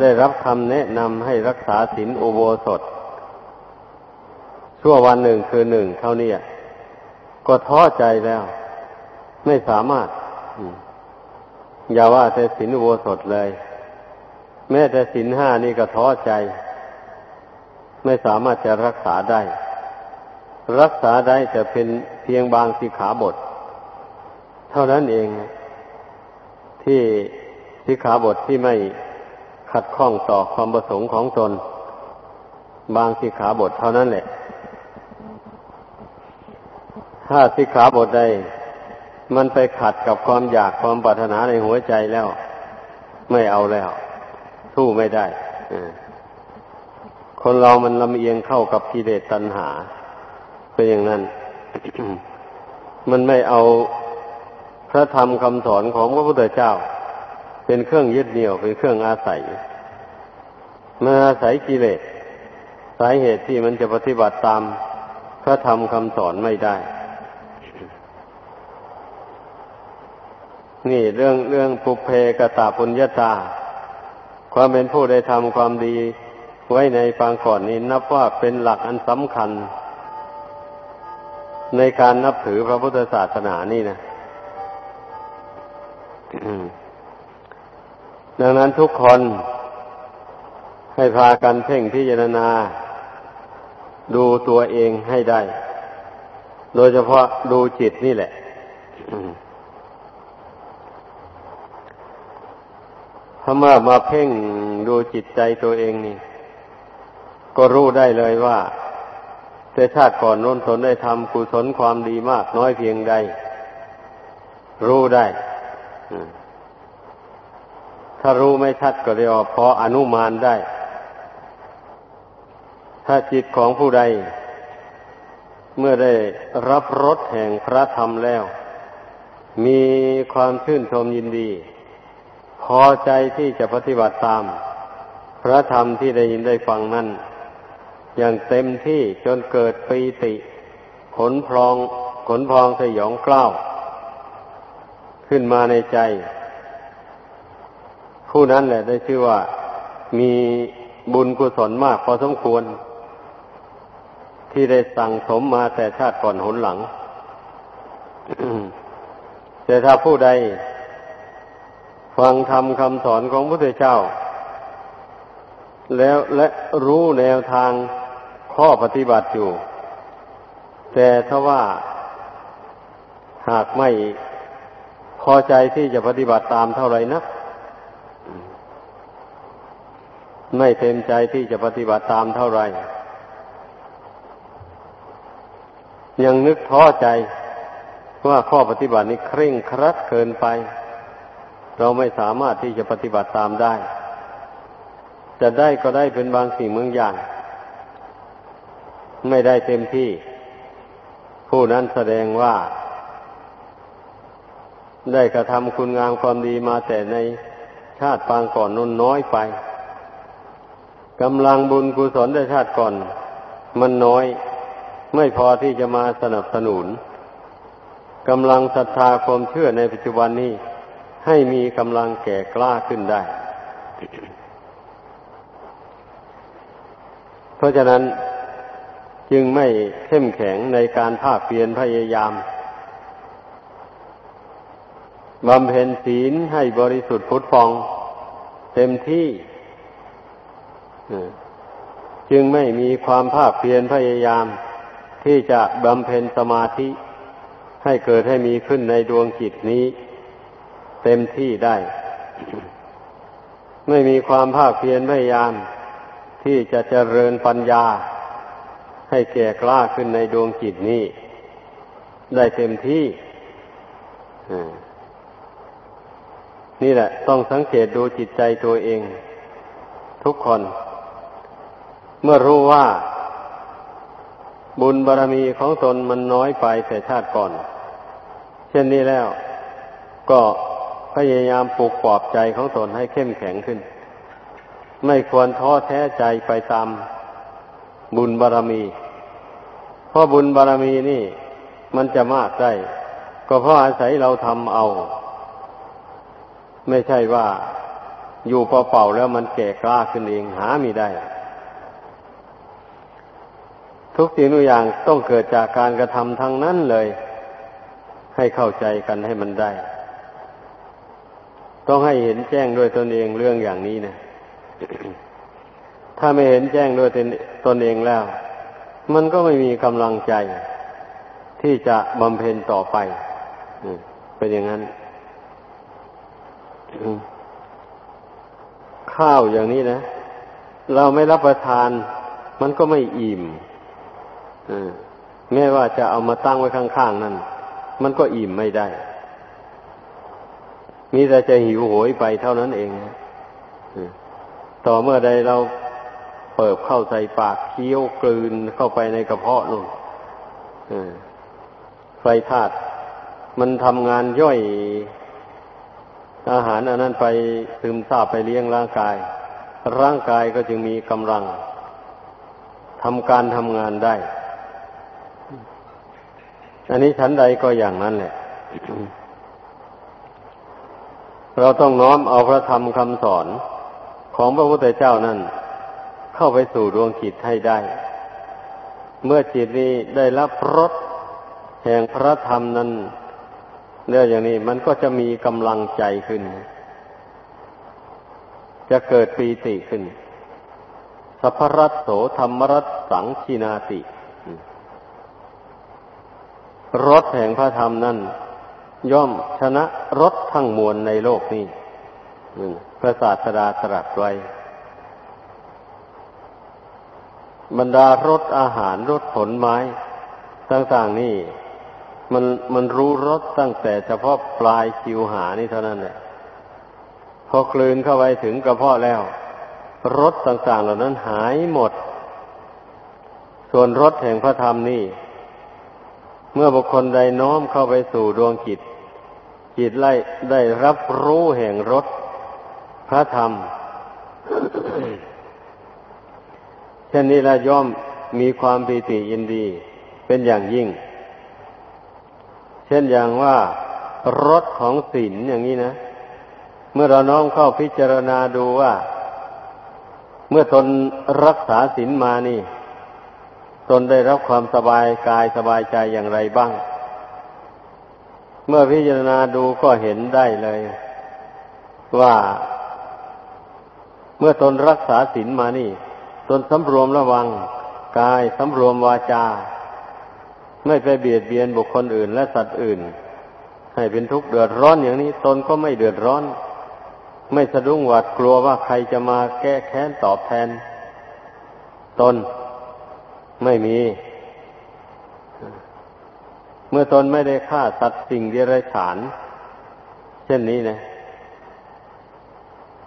ได้รับคำแนะนำให้รักษาศีลอุโบสถ ชั่ววันหนึ่งคือหนึ่งเท่านี้ก็ท้อใจแล้ว ไม่สามารถ อย่าว่าแต่ศีลอุโบสถเลย แม้แต่ศีลห้านี่ก็ท้อใจ ไม่สามารถจะรักษาได้ รักษาได้แต่เป็นเพียงบางสิขาบท เท่านั้นเองที่สิขาบทที่ไม่ ขัดข้องต่อความประสงค์ของตน บางสิขาบทเท่านั้นแหละ ถ้าสิขาบทใดมันไปขัดกับความอยากความปรารถนาในหัวใจแล้ว ไม่เอาแล้วสู้ไม่ได้คนเรามันลำเอียงเข้ากับกิเลสตัณหา เป็นอย่างนั้น มันไม่เอาพระธรรมคำสอนของพระพุทธเจ้า เป็นเครื่องยึดเหนี่ยวเป็นเครื่องอาศัยมันอาศัยกิเลสสาเหตุที่มันจะปฏิบัติตามพระธรรมคำสอนไม่ได้ นี่เรื่องเรื่องปุเพกตาปุญญาตา ความเป็นผู้ได้ทำความดีไว้ในปางก่อนนี้นับว่าเป็นหลักอันสำคัญ ในการนับถือพระพุทธศาสนานี่นะ ดังนั้นทุกคนให้พากันเพ่งพิจารณา ดูตัวเองให้ได้ โดยเฉพาะดูจิตนี่แหละ ถ้าเมื่อมาเพ่งดูจิตใจตัวเองนี่ ก็รู้ได้เลยว่าแต่ชาติก่อนน้นตนได้ทำกุศลความดีมากน้อยเพียงใด รู้ได้ ถ้ารู้ไม่ชัดก็เรียกว่าพออนุมานได้ ถ้าจิตของผู้ใด เมื่อได้รับรสแห่งพระธรรมแล้ว มีความชื่นชมยินดี พอใจที่จะปฏิบัติตาม พระธรรมที่ได้ยินได้ฟังนั้น อย่างเต็มที่จนเกิดปีติ ขนพรองขนพองสยองกล้าว ขึ้นมาในใจ ผู้นั้นแหละได้ชื่อว่ามีบุญกุศลมากพอสมควร ที่ได้สั่งสมมาแต่ชาติก่อนหนหลัง แต่ถ้าผู้ใด ฟังธรรมคำสอนของพระพุทธเจ้า แล้วและรู้แนวทางข้อปฏิบัติอยู่ แต่ถ้าว่าหากไม่พอใจที่จะปฏิบัติตามเท่าไรนะ ไม่เต็มใจที่จะปฏิบัติตามเท่าไรยังนึกท้อใจว่าข้อปฏิบัตินี้เคร่งครัดเกินไป เราไม่สามารถที่จะปฏิบัติตามได้ จะได้ก็ได้เป็นบางสิ่งเมืองอย่าง ไม่ได้เต็มที่ ผู้นั้นแสดงว่า ได้กระทำคุณงามความดีมาแต่ในชาติปางก่อนนนน้อยไป กำลังบุญกุศลในชาติก่อน มันน้อย ไม่พอที่จะมาสนับสนุนกำลังศรัทธาความเชื่อในปัจจุบันนี้ ให้มีกำลังแก่กล้าขึ้นได้ เพราะฉะนั้นจึงไม่เข้มแข็งในการภาคเพียรพยายามบำเพ็ญศีลให้บริสุทธิ์พุทธฟอง เต็มที่ จึงไม่มีความภาคเพียรพยายามที่จะบำเพ็ญสมาธิ ให้เกิดให้มีขึ้นในดวงจิตนี้ เต็มที่ได้ ไม่มีความภาคเพียรพยายาม ที่จะเจริญปัญญา ให้แก่กล้าขึ้นในดวงจิตนี้ ได้เต็มที่นี่แหละ ต้องสังเกตดูจิตใจตัวเอง ทุกคน เมื่อรู้ว่า บุญบารรมีของตนมันน้อยไปแต่ชาติก่อน เช่นนี้แล้ว ก็พยายามปลุกปลอบใจของตนให้เข้มแข็งขึ้น ไม่ควรท้อแท้ใจไปตามบุญบารรมี เพราะบุญบารรมีนี่ มันจะมากได้ ก็เพราะอาศัยเราทำเอา ไม่ใช่ว่าอยู่เปล่าๆแล้วมันแก่กล้าขึ้นเองหาไม่ได้ ทุกสิ่งทุกอย่างต้องเกิดจากการกระทำทั้งนั้นเลย ให้เข้าใจกันให้มันได้ ต้องให้เห็นแจ้งด้วยตนเองเรื่องอย่างนี้นะถ้าไม่เห็นแจ้งด้วยตนเองแล้ว มันก็ไม่มีกำลังใจ ที่จะบำเพ็ญต่อไปเป็นอย่างนั้นข้าวอย่างนี้นะ เราไม่รับประทาน มันก็ไม่อิ่ม แม้ว่าจะเอามาตั้งไว้ข้างๆนั่น มันก็อิ่มไม่ได้ มีแต่จะหิวโหยไปเท่านั้นเองต่อเมื่อใดเราเปิบเข้าใส่ปากเคี้ยวกลืนเข้าไปในกระเพาะนู่นไฟธาตุมันทำงานย่อยอาหารอันนั้นไปซึมซาบไปเลี้ยงร่างกาย ร่างกายก็จึงมีกำลังทำการทำงานได้ อันนี้ชั้นใดก็อย่างนั้นแหละ เราต้องน้อมเอาพระธรรมคำสอนของพระพุทธเจ้านั้นเข้าไปสู่ดวงจิตให้ได้ เมื่อจิตนี้ได้รับรสแห่งพระธรรมนั้นเรื่องอย่างนี้มันก็จะมีกำลังใจขึ้น จะเกิดปีติขึ้นสัพพรัตโสธรรมรัตสังชินาติ รสแห่งพระธรรมนั้นย่อมชนะรสทั้งมวลในโลกนี้พระศาสดาตรัสไว้ บรรดารสอาหารรสผลไม้ต่างๆนี่ มันมันรู้รสตั้งแต่เฉพาะปลายคิวหานี่เท่านั้นแหละพอกลืนเข้าไปถึงกระเพาะแล้วรสต่างๆ เหล่านั้นหายหมด ส่วนรสแห่งพระธรรมนี่ เมื่อบุคคลใดน้อมเข้าไปสู่ดวงจิต จิตไล่ได้รับรู้แห่งรสพระธรรม เช่นนี้ละย่อมมีความปีติยินดีเป็นอย่างยิ่ง เช่นอย่างว่ารสของศีลอย่างนี้นะ เมื่อเราน้อมเข้าพิจารณาดูว่า เมื่อตนรักษาศีลมานี่ ตนได้รับความสบายกายสบายใจอย่างไรบ้าง เมื่อพิจารณาดูก็เห็นได้เลย ว่าเมื่อตนรักษาศีลมานี่ ตนสำรวมระวังกายสำรวมวาจา ไม่ไปเบียดเบียนบุคคลอื่น และสัตว์อื่น ให้เป็นทุกข์เดือดร้อนอย่างนี้ ตนก็ไม่เดือดร้อน ไม่สะดุ้งหวาดกลัวว่าใครจะมาแก้แค้นตอบแทน ตน ไม่มี เมื่อตนไม่ได้ฆ่าสัตว์สิ่งเดรัจฉาน เช่นนี้นะ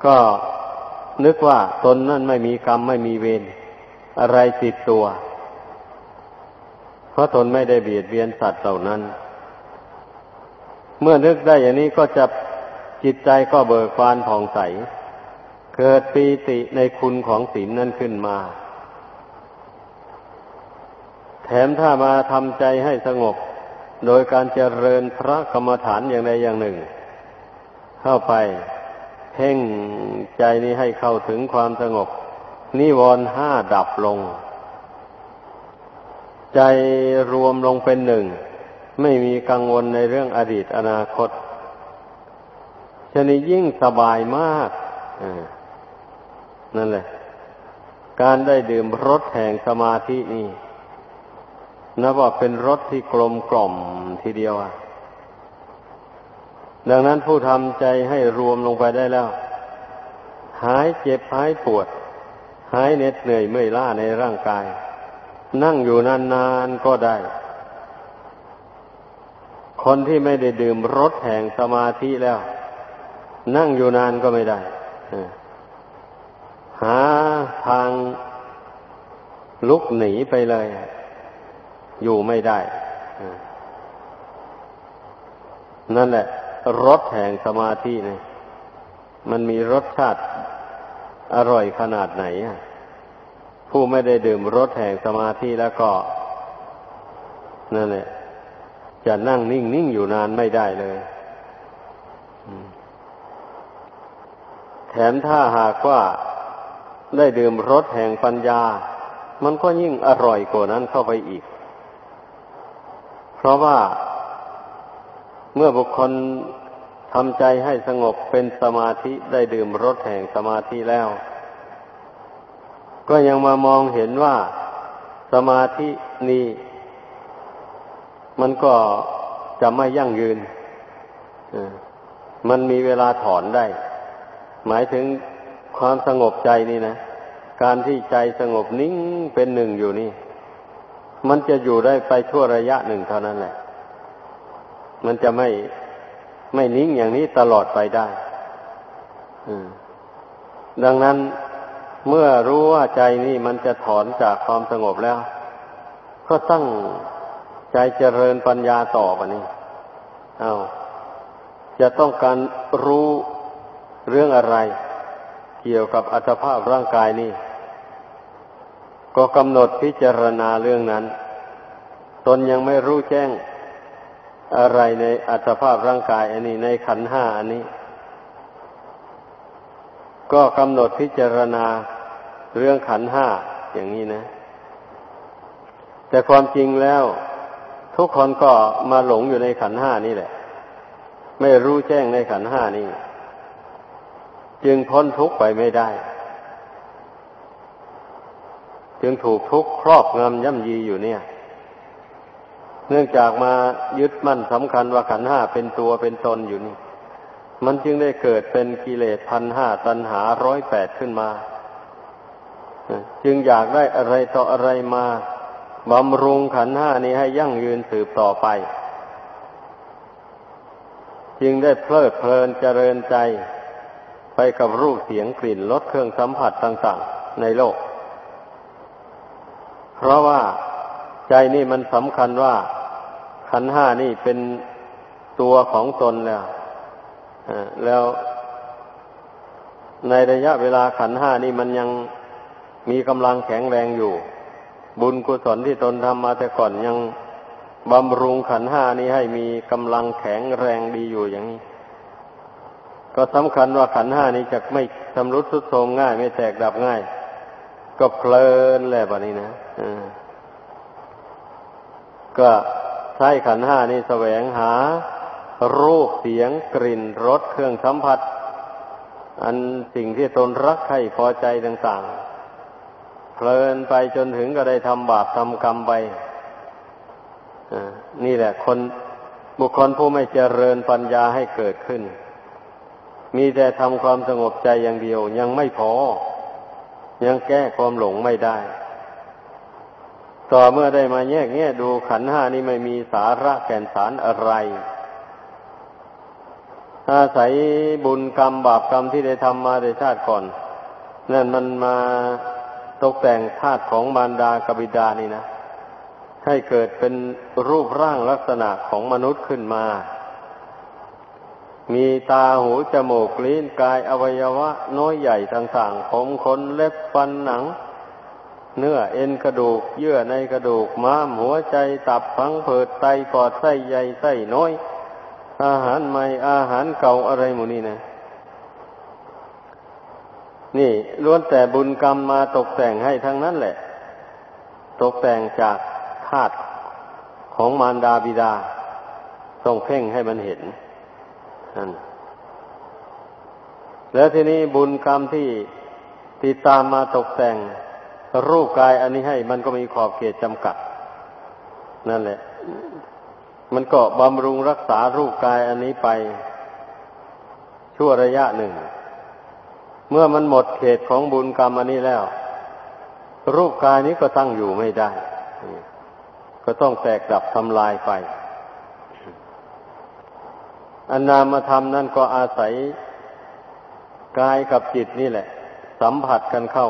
ก็นึกว่าตนนั่นไม่มีกรรมไม่มีเวรอะไรติดตัว เพราะตนไม่ได้เบียดเบียนสัตว์เหล่านั้น เมื่อนึกได้อย่างนี้ก็จะจิตใจก็เบิกบานผ่องใส เกิดปีติในคุณของศีลนั้นขึ้นมา แถมถ้ามาทำใจให้สงบ โดยการเจริญพระกรรมฐานอย่างใดอย่างหนึ่ง เข้าไปเพ่งใจนี้ให้เข้าถึงความสงบ นิวรณ์ห้าดับลง ใจรวมลงเป็นหนึ่ง ไม่มีกังวลในเรื่องอดีตอนาคตชนี้ยิ่งสบายมากนั่นแหละ การได้ดื่มรสแห่งสมาธินี่ นับว่าเป็นรสที่กลมกล่อมทีเดียวอะ ดังนั้นผู้ทำใจให้รวมลงไปได้แล้ว หายเจ็บหายปวด หายเหน็ดเหนื่อยเมื่อยล้าในร่างกาย นั่งอยู่นานๆก็ได้ คนที่ไม่ได้ดื่มรสแห่งสมาธิแล้ว นั่งอยู่นานก็ไม่ได้หาทางลุกหนีไปเลยอ อยู่ไม่ได้ นั่นแหละรสแห่งสมาธินี่มันมีรสชาติอร่อยขนาดไหนผู้ไม่ได้ดื่มรสแห่งสมาธิแล้วก็นั่นแหละ จะนั่งนิ่งนิ่งอยู่นานไม่ได้เลยแถมถ้าหากว่าได้ดื่มรสแห่งปัญญา มันก็ยิ่งอร่อยกว่านั้นเข้าไปอีก ราะว่าเมื่อบุคคลทำใจให้สงบเป็นสมาธิได้ดื่มรสแห่งสมาธิแล้ว ก็ยังมามองเห็นว่าสมาธินี้มันก็จะไม่ยั่งยืน มันมีเวลาถอนได้ หมายถึงความสงบใจนี่นะ การที่ใจสงบนิ่งเป็นหนึ่งอยู่นี่ มันจะอยู่ได้ไปชั่วระยะหนึ่งเท่านั้นแหละ มันจะไม่ไม่นิ่งอย่างนี้ตลอดไปได้ดังนั้นเมื่อรู้ว่าใจนี่มันจะถอนจากความสงบแล้ว ก็ตั้งใจเจริญปัญญาต่อไปนี่เอาจะต้องการรู้เรื่องอะไร เกี่ยวกับอัตภาพร่างกายนี่ ก็กำหนดพิจารณาเรื่องนั้น ตนยังไม่รู้แจ้งอะไรในอัตภาพร่างกายอันนี้ในขันห้าอันนี้ ก็กำหนดพิจารณาเรื่องขันห้าอย่างนี้นะ แต่ความจริงแล้ว ทุกคนก็มาหลงอยู่ในขันห้านี่แหละ ไม่รู้แจ้งในขันห้านี่ จึงพ้นทุกข์ไปไม่ได้ จึงถูกทุกข์ครอบงำย่ำยีอยู่เนี่ย เนื่องจากมายึดมั่นสำคัญว่าขันห้าเป็นตัวเป็นตนอยู่นี่ มันจึงได้เกิดเป็นกิเลสพันห้าตันหาร้อยแปดขึ้นมา จึงอยากได้อะไรต่ออะไรมาบำรุงขันห้านี้ให้ยั่งยืนสืบต่อไป จึงได้เพลิดเพลินเจริญใจ ไปกับรูปเสียงกลิ่นรสเครื่องสัมผัสต่าง ๆ ในโลก เพราะว่าใจนี่มันสำคัญว่าขันห้านี่เป็นตัวของตนแล้วแล้วในระยะเวลาขันห้านี่มันยังมีกำลังแข็งแรงอยู่ บุญกุศลที่ตนทำมาแต่ก่อนยังบำรุงขันห้านี้ให้มีกำลังแข็งแรงดีอยู่อย่างนี้ ก็สำคัญว่าขันห้านี้จะไม่ชำรุดทรุดโทรมง่าย ไม่แตกดับง่าย ก็เพลินแหละแบบนี้นะ ก็ใช้ขันห้านี้แสวงหา รูปเสียงกลิ่นรสเครื่องสัมผัส อันสิ่งที่ตนรักใครพอใจต่างๆ เพลินไปจนถึงก็ได้ทำบาปทำกรรมไปนี่แหละ คนบุคคลผู้ไม่เจริญปัญญาให้เกิดขึ้น มีแต่ทำความสงบใจอย่างเดียวยังไม่พอ ยังแก้ความหลงไม่ได้ ต่อเมื่อได้มาแยกแง่ดูขันห้านี้ไม่มีสาระแก่นสารอะไร อาศัยบุญกรรมบาปกรรมที่ได้ทำมาในชาติก่อน นั่นมันมาตกแต่งธาตุของมารดากบิดานี่นะ ให้เกิดเป็นรูปร่างลักษณะของมนุษย์ขึ้นมา มีตาหูจมูกลิ้นกายอวัยวะ น้อยใหญ่ต่างๆ ผมขนเล็บฟันหนัง เนื้อเอ็นกระดูก เยื่อในกระดูกม้ามหัวใจตับพังเผิดไตปอดไส้ใหญ่ไส้น้อย อาหารใหม่อาหารเก่าอะไรหมดนี่นะ นี่ล้วนแต่บุญกรรมมาตกแต่งให้ทั้งนั้นแหละ ตกแต่งจากธาตุของมารดาบิดาต้องเพ่งให้มันเห็นนั่นแล้วทีนี้บุญกรรมที่ติดตามมาตกแต่ง รูปกายอันนี้ให้ มันก็มีขอบเขตจำกัด นั่นแหละ มันก็บำรุงรักษารูปกายอันนี้ไปชั่วระยะหนึ่ง เมื่อมันหมดเขตของบุญกรรมอันนี้แล้ว รูปกายนี้ก็ตั้งอยู่ไม่ได้ ก็ต้องแตกดับทำลายไปอันนามธรรมนั่นก็อาศัยกายกับจิตนี่แหละ สัมผัสกันเข้า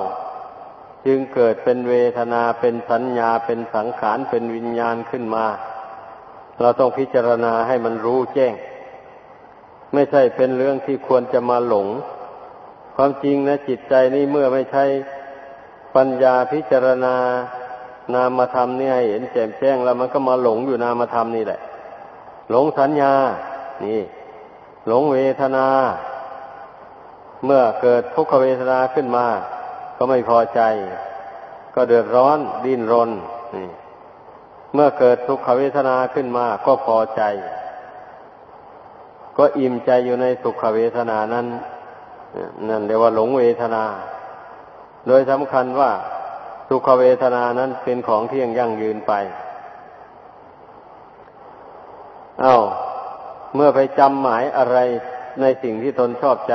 จึงเกิดเป็นเวทนาเป็นสัญญาเป็นสังขารเป็นวิญญาณขึ้นมา เราต้องพิจารณาให้มันรู้แจ้ง ไม่ใช่เป็นเรื่องที่ควรจะมาหลง ความจริงนะจิตใจนี่เมื่อไม่ใช่ปัญญาพิจารณานามธรรมนี่ให้เห็นแจ่มแจ้งแล้วมันก็มาหลงอยู่นามธรรมนี่แหละ หลงสัญญา นี่ หลงเวทนา เมื่อเกิดทุกขเวทนาขึ้นมา ก็ไม่พอใจ ก็เดือดร้อนดิ้นรนนี่เมื่อเกิดทุกขเวทนาขึ้นมาก็พอใจ ก็อิ่มใจอยู่ในสุขเวทนานั้นนั่นเรียกว่าหลงเวทนา โดยสำคัญว่าสุขเวทนานั้นเป็นของเที่ยงยั่งยืนไป เอา้า เมื่อไปจำหมายอะไรในสิ่งที่ตนชอบใจ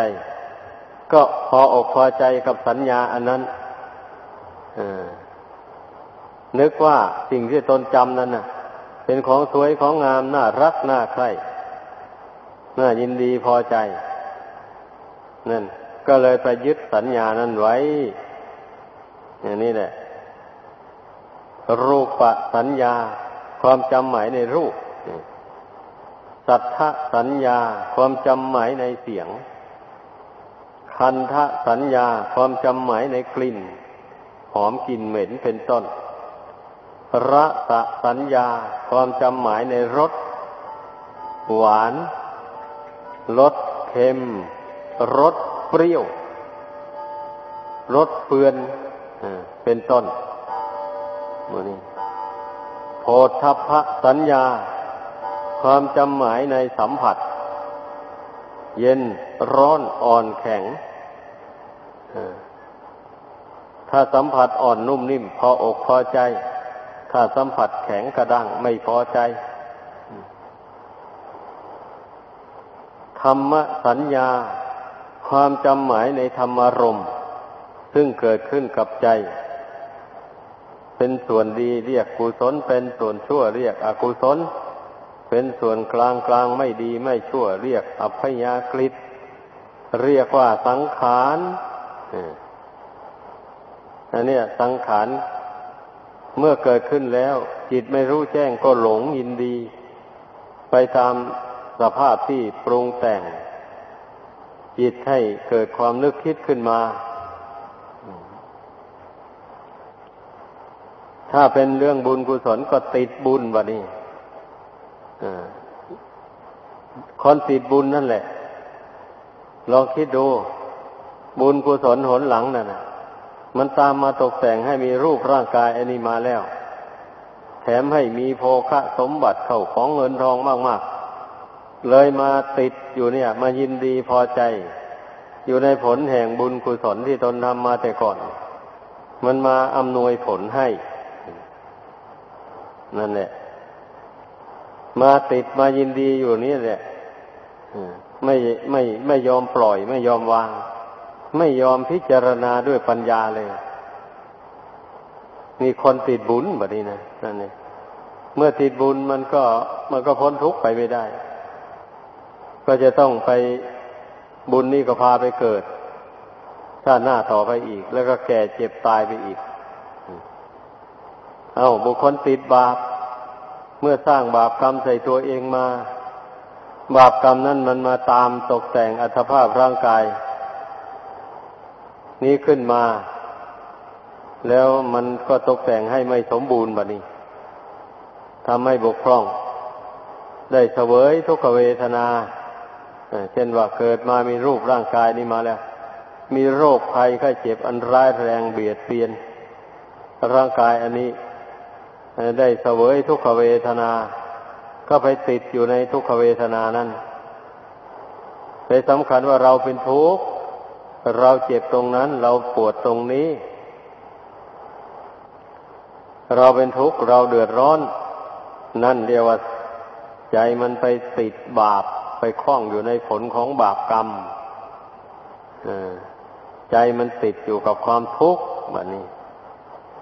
ก็พออกพอใจกับสัญญาอันนั้นนึกว่าสิ่งที่ตนจำนั้นน่ะ เป็นของสวยของงามน่ารักน่าใคร่น่ายินดีพอใจ นั่น ก็เลยไปยึดสัญญานั้นไว้ อย่างนี้แหละ รูปสัญญา ความจำหมายในรูป สัทธสัญญา ความจำหมายในเสียง คันทะสัญญาความจำหมายในกลิ่น หอมกลิ่นเหม็นเป็นต้นรสสัญญาความจำหมายในรสหวานรสเค็มรสเปรี้ยวรสเฟือนเป็นต้นมนี้โพธพะสัญญา ความจำหมายในสัมผัส เย็นร้อนอ่อนแข็ง ถ้าสัมผัสอ่อนนุ่มนิ่ม พออกพอใจ ถ้าสัมผัสแข็งกระด้างไม่พอใจ ธรรมสัญญา ความจำหมายในธรรมารมณ์ ซึ่งเกิดขึ้นกับใจ เป็นส่วนดีเรียกกุศล เป็นส่วนชั่วเรียกอกุศล เป็นส่วนกลางกลางไม่ดีไม่ชั่วเรียกอัพยากฤิเรียกว่าสังขาร อันนี้สังขารเมื่อเกิดขึ้นแล้ว จิตไม่รู้แจ้งก็หลงยินดี ไปตามสภาพที่ปรุงแต่ง จิตให้เกิดความนึกคิดขึ้นมา ถ้าเป็นเรื่องบุญกุศลก็ติดบุญวะนี่คนติดบุญนั่นแหละ ลองคิดดู บุญกุศลหนหลังนั่นนะมันตามมาตกแต่งให้มีรูปร่างกายอันนี้มาแล้ว แถมให้มีโภคะสมบัติเข้าของเงินทองมากๆ เลยมาติดอยู่เนี่ย มายินดีพอใจ อยู่ในผลแห่งบุญกุศลที่ตนทำมาแต่ก่อน มันมาอำนวยผลให้ นั่นแหละ มาติดมายินดีอยู่นี่แหละไม่ไม่ไม่ยอมปล่อยไม่ยอมวาง ไม่ยอมพิจารณาด้วยปัญญาเลย มีคนติดบุญแบบนี้นะนั่นเองเมื่อติดบุญมันก็ มันก็พ้นทุกข์ไปไม่ได้ ก็จะต้องไปบุญนี่ก็พาไปเกิดชาติหน้าต่อไปอีก แล้วก็แก่เจ็บตายไปอีก เอาบุคคลติดบาป เมื่อสร้างบาปกรรมใส่ตัวเองมา บาปกรรมนั้นมันมาตามตกแต่งอัตภาพร่างกาย นี้ขึ้นมา แล้วมันก็ตกแต่งให้ไม่สมบูรณ์แบบนี้ทำให้บกพร่อง ได้เสวยทุกขเวทนาเช่นว่าเกิดมามีรูปร่างกายนี้มาแล้ว มีโรคภัยไข้เจ็บอันร้ายแรงเบียดเบียน ร่างกายอันนี้ ได้เสวยทุกขเวทนา ก็ไปติดอยู่ในทุกขเวทนานั้นไปสำคัญว่าเราเป็นทุกข์ เราเจ็บตรงนั้น เราปวดตรงนี้ เราเป็นทุกข์เราเดือดร้อน นั่นเรียกว่าใจมันไปติดบาปไปคล้องอยู่ในผลของบาปกรรมใจมันติดอยู่กับความทุกข์แบบนี้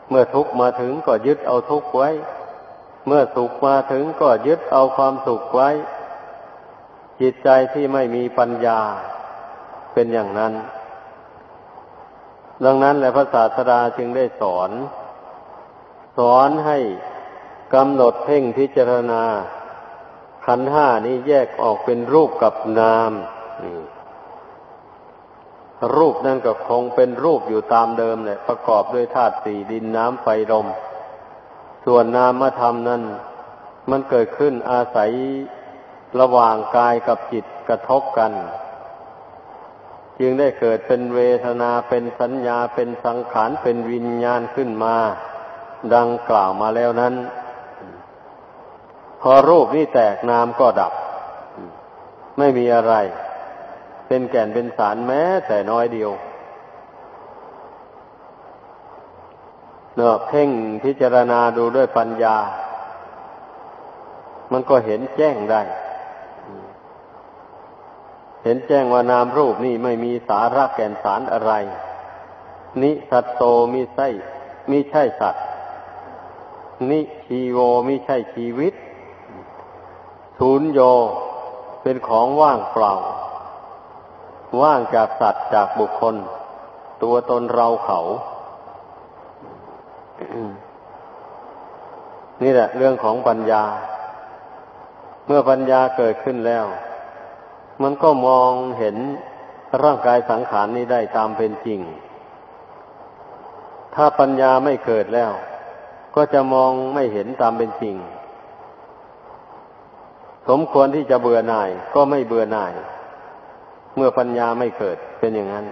เมื่อทุกข์มาถึงก็ยึดเอาทุกข์ไว้ เมื่อสุขมาถึงก็ยึดเอาความสุขไว้ จิตใจที่ไม่มีปัญญาเป็นอย่างนั้น ดังนั้นแหละพระศาสดาจึงได้สอน สอนให้กำหนดเพ่งพิจารณา ขันห้านี้แยกออกเป็นรูปกับนามรูปนั่นก็คงเป็นรูปอยู่ตามเดิมเลยประกอบด้วยธาตุสี่ดินน้ำไฟลมส่วนนามธรรมนั้น มันเกิดขึ้นอาศัยระหว่างกายกับจิตกระทบกัน จึงได้เกิดเป็นเวทนาเป็นสัญญาเป็นสังขารเป็นวิญญาณขึ้นมา ดังกล่าวมาแล้วนั้น พอรูปนี้แตกนามก็ดับ ไม่มีอะไร เป็นแก่นเป็นสารแม้แต่น้อยเดียวเนอะเพ่งพิจารณาดูด้วยปัญญา มันก็เห็นแจ้งได้ เห็นแจ้งว่านามรูปนี่ไม่มีสาระแก่นสารอะไร นิสัตโตมีไส้มีใช่สัตว์ นิชีโวมิใช่ชีวิต ศูนย์โยเป็นของว่างเปล่า ว่างจากสัตว์จากบุคคล ตัวตนเราเขานี่แหละ เรื่องของปัญญา เมื่อปัญญาเกิดขึ้นแล้ว มันก็มองเห็นร่างกายสังขารนี้ได้ตามเป็นจริง ถ้าปัญญาไม่เกิดแล้ว ก็จะมองไม่เห็นตามเป็นจริง สมควรที่จะเบื่อหน่าย ก็ไม่เบื่อหน่าย เมื่อปัญญาไม่เกิดเป็นอย่างนั้น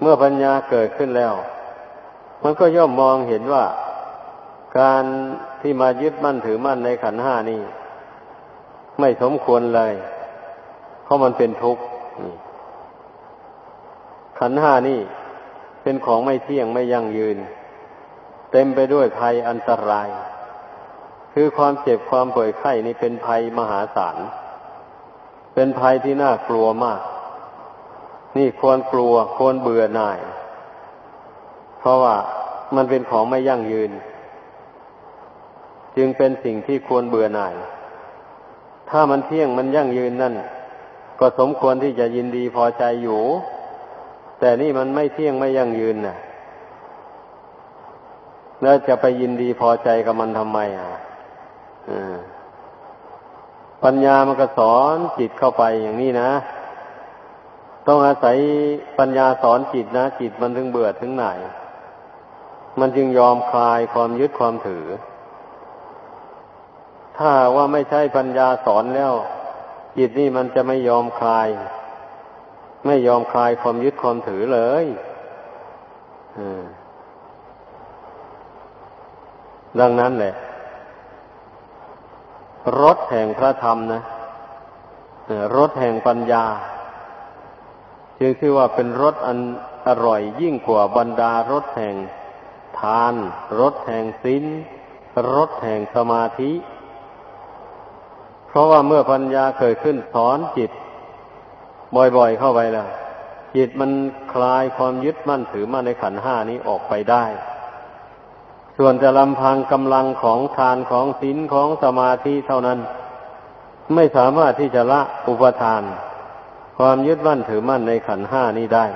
เมื่อปัญญาเกิดขึ้นแล้ว มันก็ย่อมมองเห็นว่า การที่มายึดมั่นถือมั่นในขันห้านี่ไม่สมควรเลย เพราะมันเป็นทุกข์ขันห้านี่เป็นของไม่เที่ยงไม่ยั่งยืน เต็มไปด้วยภัยอันตราย คือความเจ็บความป่วยไข้นี่เป็นภัยมหาศาลเป็นภัยที่น่ากลัวมาก นี่ควรกลัวควรเบื่อหน่าย เพราะว่ามันเป็นของไม่ยั่งยืน จึงเป็นสิ่งที่ควรเบื่อหน่าย ถ้ามันเที่ยงมันยั่งยืนนั่น ก็สมควรที่จะยินดีพอใจอยู่ แต่นี่มันไม่เที่ยงไม่ยั่งยืนน่ะแล้วจะไปยินดีพอใจกับมันทำไมอะปัญญามันก็สอนจิตเข้าไปอย่างนี้นะ ต้องอาศัยปัญญาสอนจิตนะ จิตมันถึงเบื่อถึงไหน มันจึงยอมคลายความยึดความถือ ถ้าว่าไม่ใช่ปัญญาสอนแล้ว จิตนี่มันจะไม่ยอมคลาย ไม่ยอมคลายความยึดความถือเลยดังนั้นแหละรถแห่งพระธรรมนะรถแห่งปัญญา จึงชื่อว่าเป็นรถอันอร่อยยิ่งกว่าบรรดารถแห่งทานรสแห่งศีลรสแห่งสมาธิ ราะว่าเมื่อปัญญาเกิดขึ้นสอนจิต บ่อยๆเข้าไปแล้วจิตมันคลายความยึดมั่นถือมั่นในขันห้านี้ออกไปได้ ส่วนจะลำพังกำลังของทานของศีลของสมาธิเท่านั้น ไม่สามารถที่จะละอุปทาน ความยึดมั่นถือมั่นในขันห้านี้ได้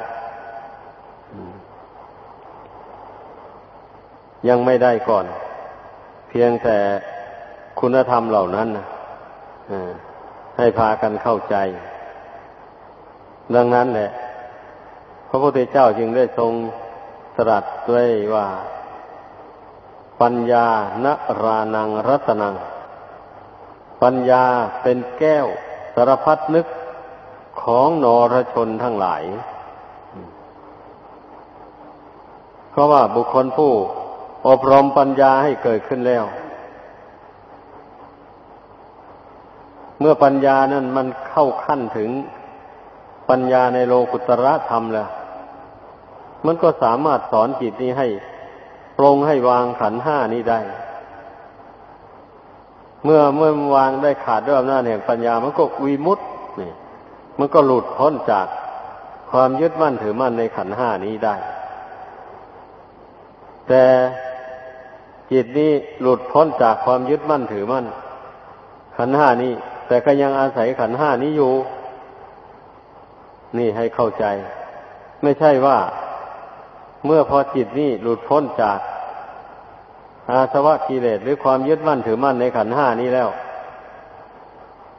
ยังไม่ได้ก่อน เพียงแต่คุณธรรมเหล่านั้นนะ ให้พากันเข้าใจ ดังนั้นแหละ พระพุทธเจ้าจึงได้ทรงสรัสด้วยว่า ปัญญานรานังรัตนัง ปัญญาเป็นแก้วสารพัดนึกของนรชนทั้งหลาย เพราะว่าบุคคลผู้อบรมปัญญาให้เกิดขึ้นแล้ว เมื่อปัญญานั้นมันเข้าขั้นถึงปัญญาในโลกุตระธรรมแล้วมันก็สามารถสอนจิตนี้ให้ปรงให้วางขันห้านี้ได้ เมื่อเมื่อวางได้ขาดด้วยอำนาจแห่งปัญญา มันก็วีมุตนี่ มันก็หลุดพ้นจากความยึดมั่นถือมั่นในขันห้านี้ได้ แต่จิตนี้หลุดพ้นจากความยึดมั่นถือมั่นขันห้านี้ แต่ก็ยังอาศัยขันห้านี้อยู่ นี่ให้เข้าใจ ไม่ใช่ว่า เมื่อพอจิตนี่หลุดพ้นจากอาสวะกิเลสหรือความยึดมั่นถือมั่นในขันห้านี้แล้ว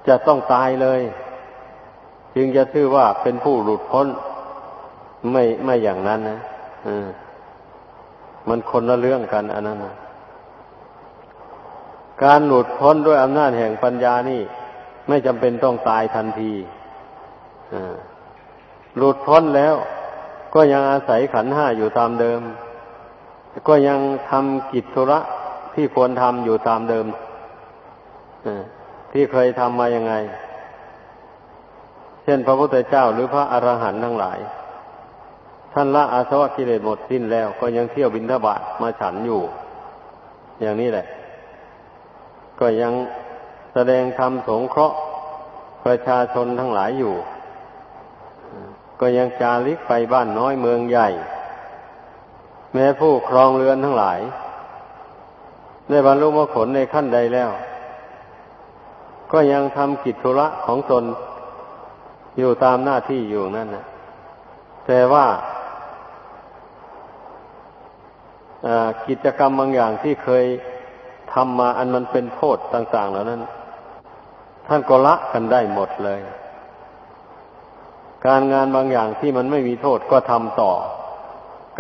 จะต้องตายเลย จึงจะชื่อว่าเป็นผู้หลุดพ้น ไม่ไม่อย่างนั้นนะมันคนละเรื่องกันอันนั้นนะการหลุดพ้นด้วยอำนาจแห่งปัญญานี่ ไม่จำเป็นต้องตายทันทีหลุดพ้นแล้ว ก็ยังอาศัยขันห้าอยู่ตามเดิม ก็ยังทำกิจธุระที่ควรทำอยู่ตามเดิมที่เคยทำมายังไง เช่นพระพุทธเจ้าหรือพระอรหันต์ทั้งหลาย ท่านละอาสวะกิเลสหมดสิ้นแล้ว ก็ยังเที่ยวบินทบาทมาฉันอยู่ อย่างนี้แหละ ก็ยัง แสดงธรรมสงเคราะห์ประชาชนทั้งหลายอยู่ ก็ยังจาริกไปบ้านน้อยเมืองใหญ่ แม้ผู้ครองเรือนทั้งหลาย ได้บรรลุมรรคผลในขั้นใดแล้ว ก็ยังทำกิจธุระของตนอยู่ตามหน้าที่อยู่นั่นนะแต่ว่ากิจกรรมบางอย่างที่เคยทำมาอันมันเป็นโทษต่าง ๆ เหล่านั้น ท่านก็ละกันได้หมดเลย การงานบางอย่างที่มันไม่มีโทษก็ทำต่อ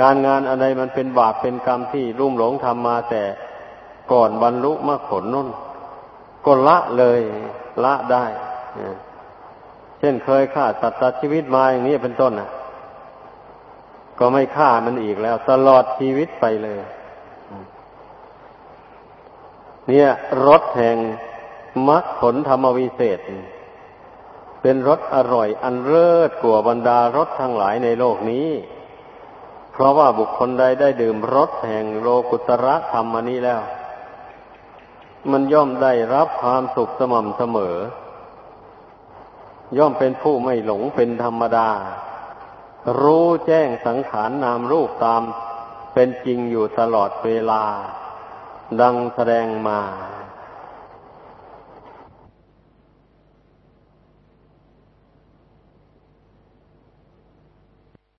การงานอะไรมันเป็นบาปเป็นกรรมที่รุ่มหลงทำมาแต่ก่อนบรรลุมรรคผลนุ่น ก็ละเลยละได้เช่นเคยฆ่าตัดตัดชีวิตมาอย่างนี้เป็นต้นนะก็ไม่ฆ่ามันอีกแล้ว ตลอดชีวิตไปเลย เนี่ยรสแห่ง มรรคผลธรรมวิเศษ เป็นรสอร่อยอันเลิศกว่าบรรดารสทั้งหลายในโลกนี้ เพราะว่าบุคคลใดได้ดื่มรสแห่งโลกุตระธรรมนี้แล้ว มันย่อมได้รับความสุขสม่ำเสมอ ย่อมเป็นผู้ไม่หลงเป็นธรรมดา รู้แจ้งสังขารนนามรูปตามเป็นจริงอยู่ตลอดเวลา ดังแสดงมา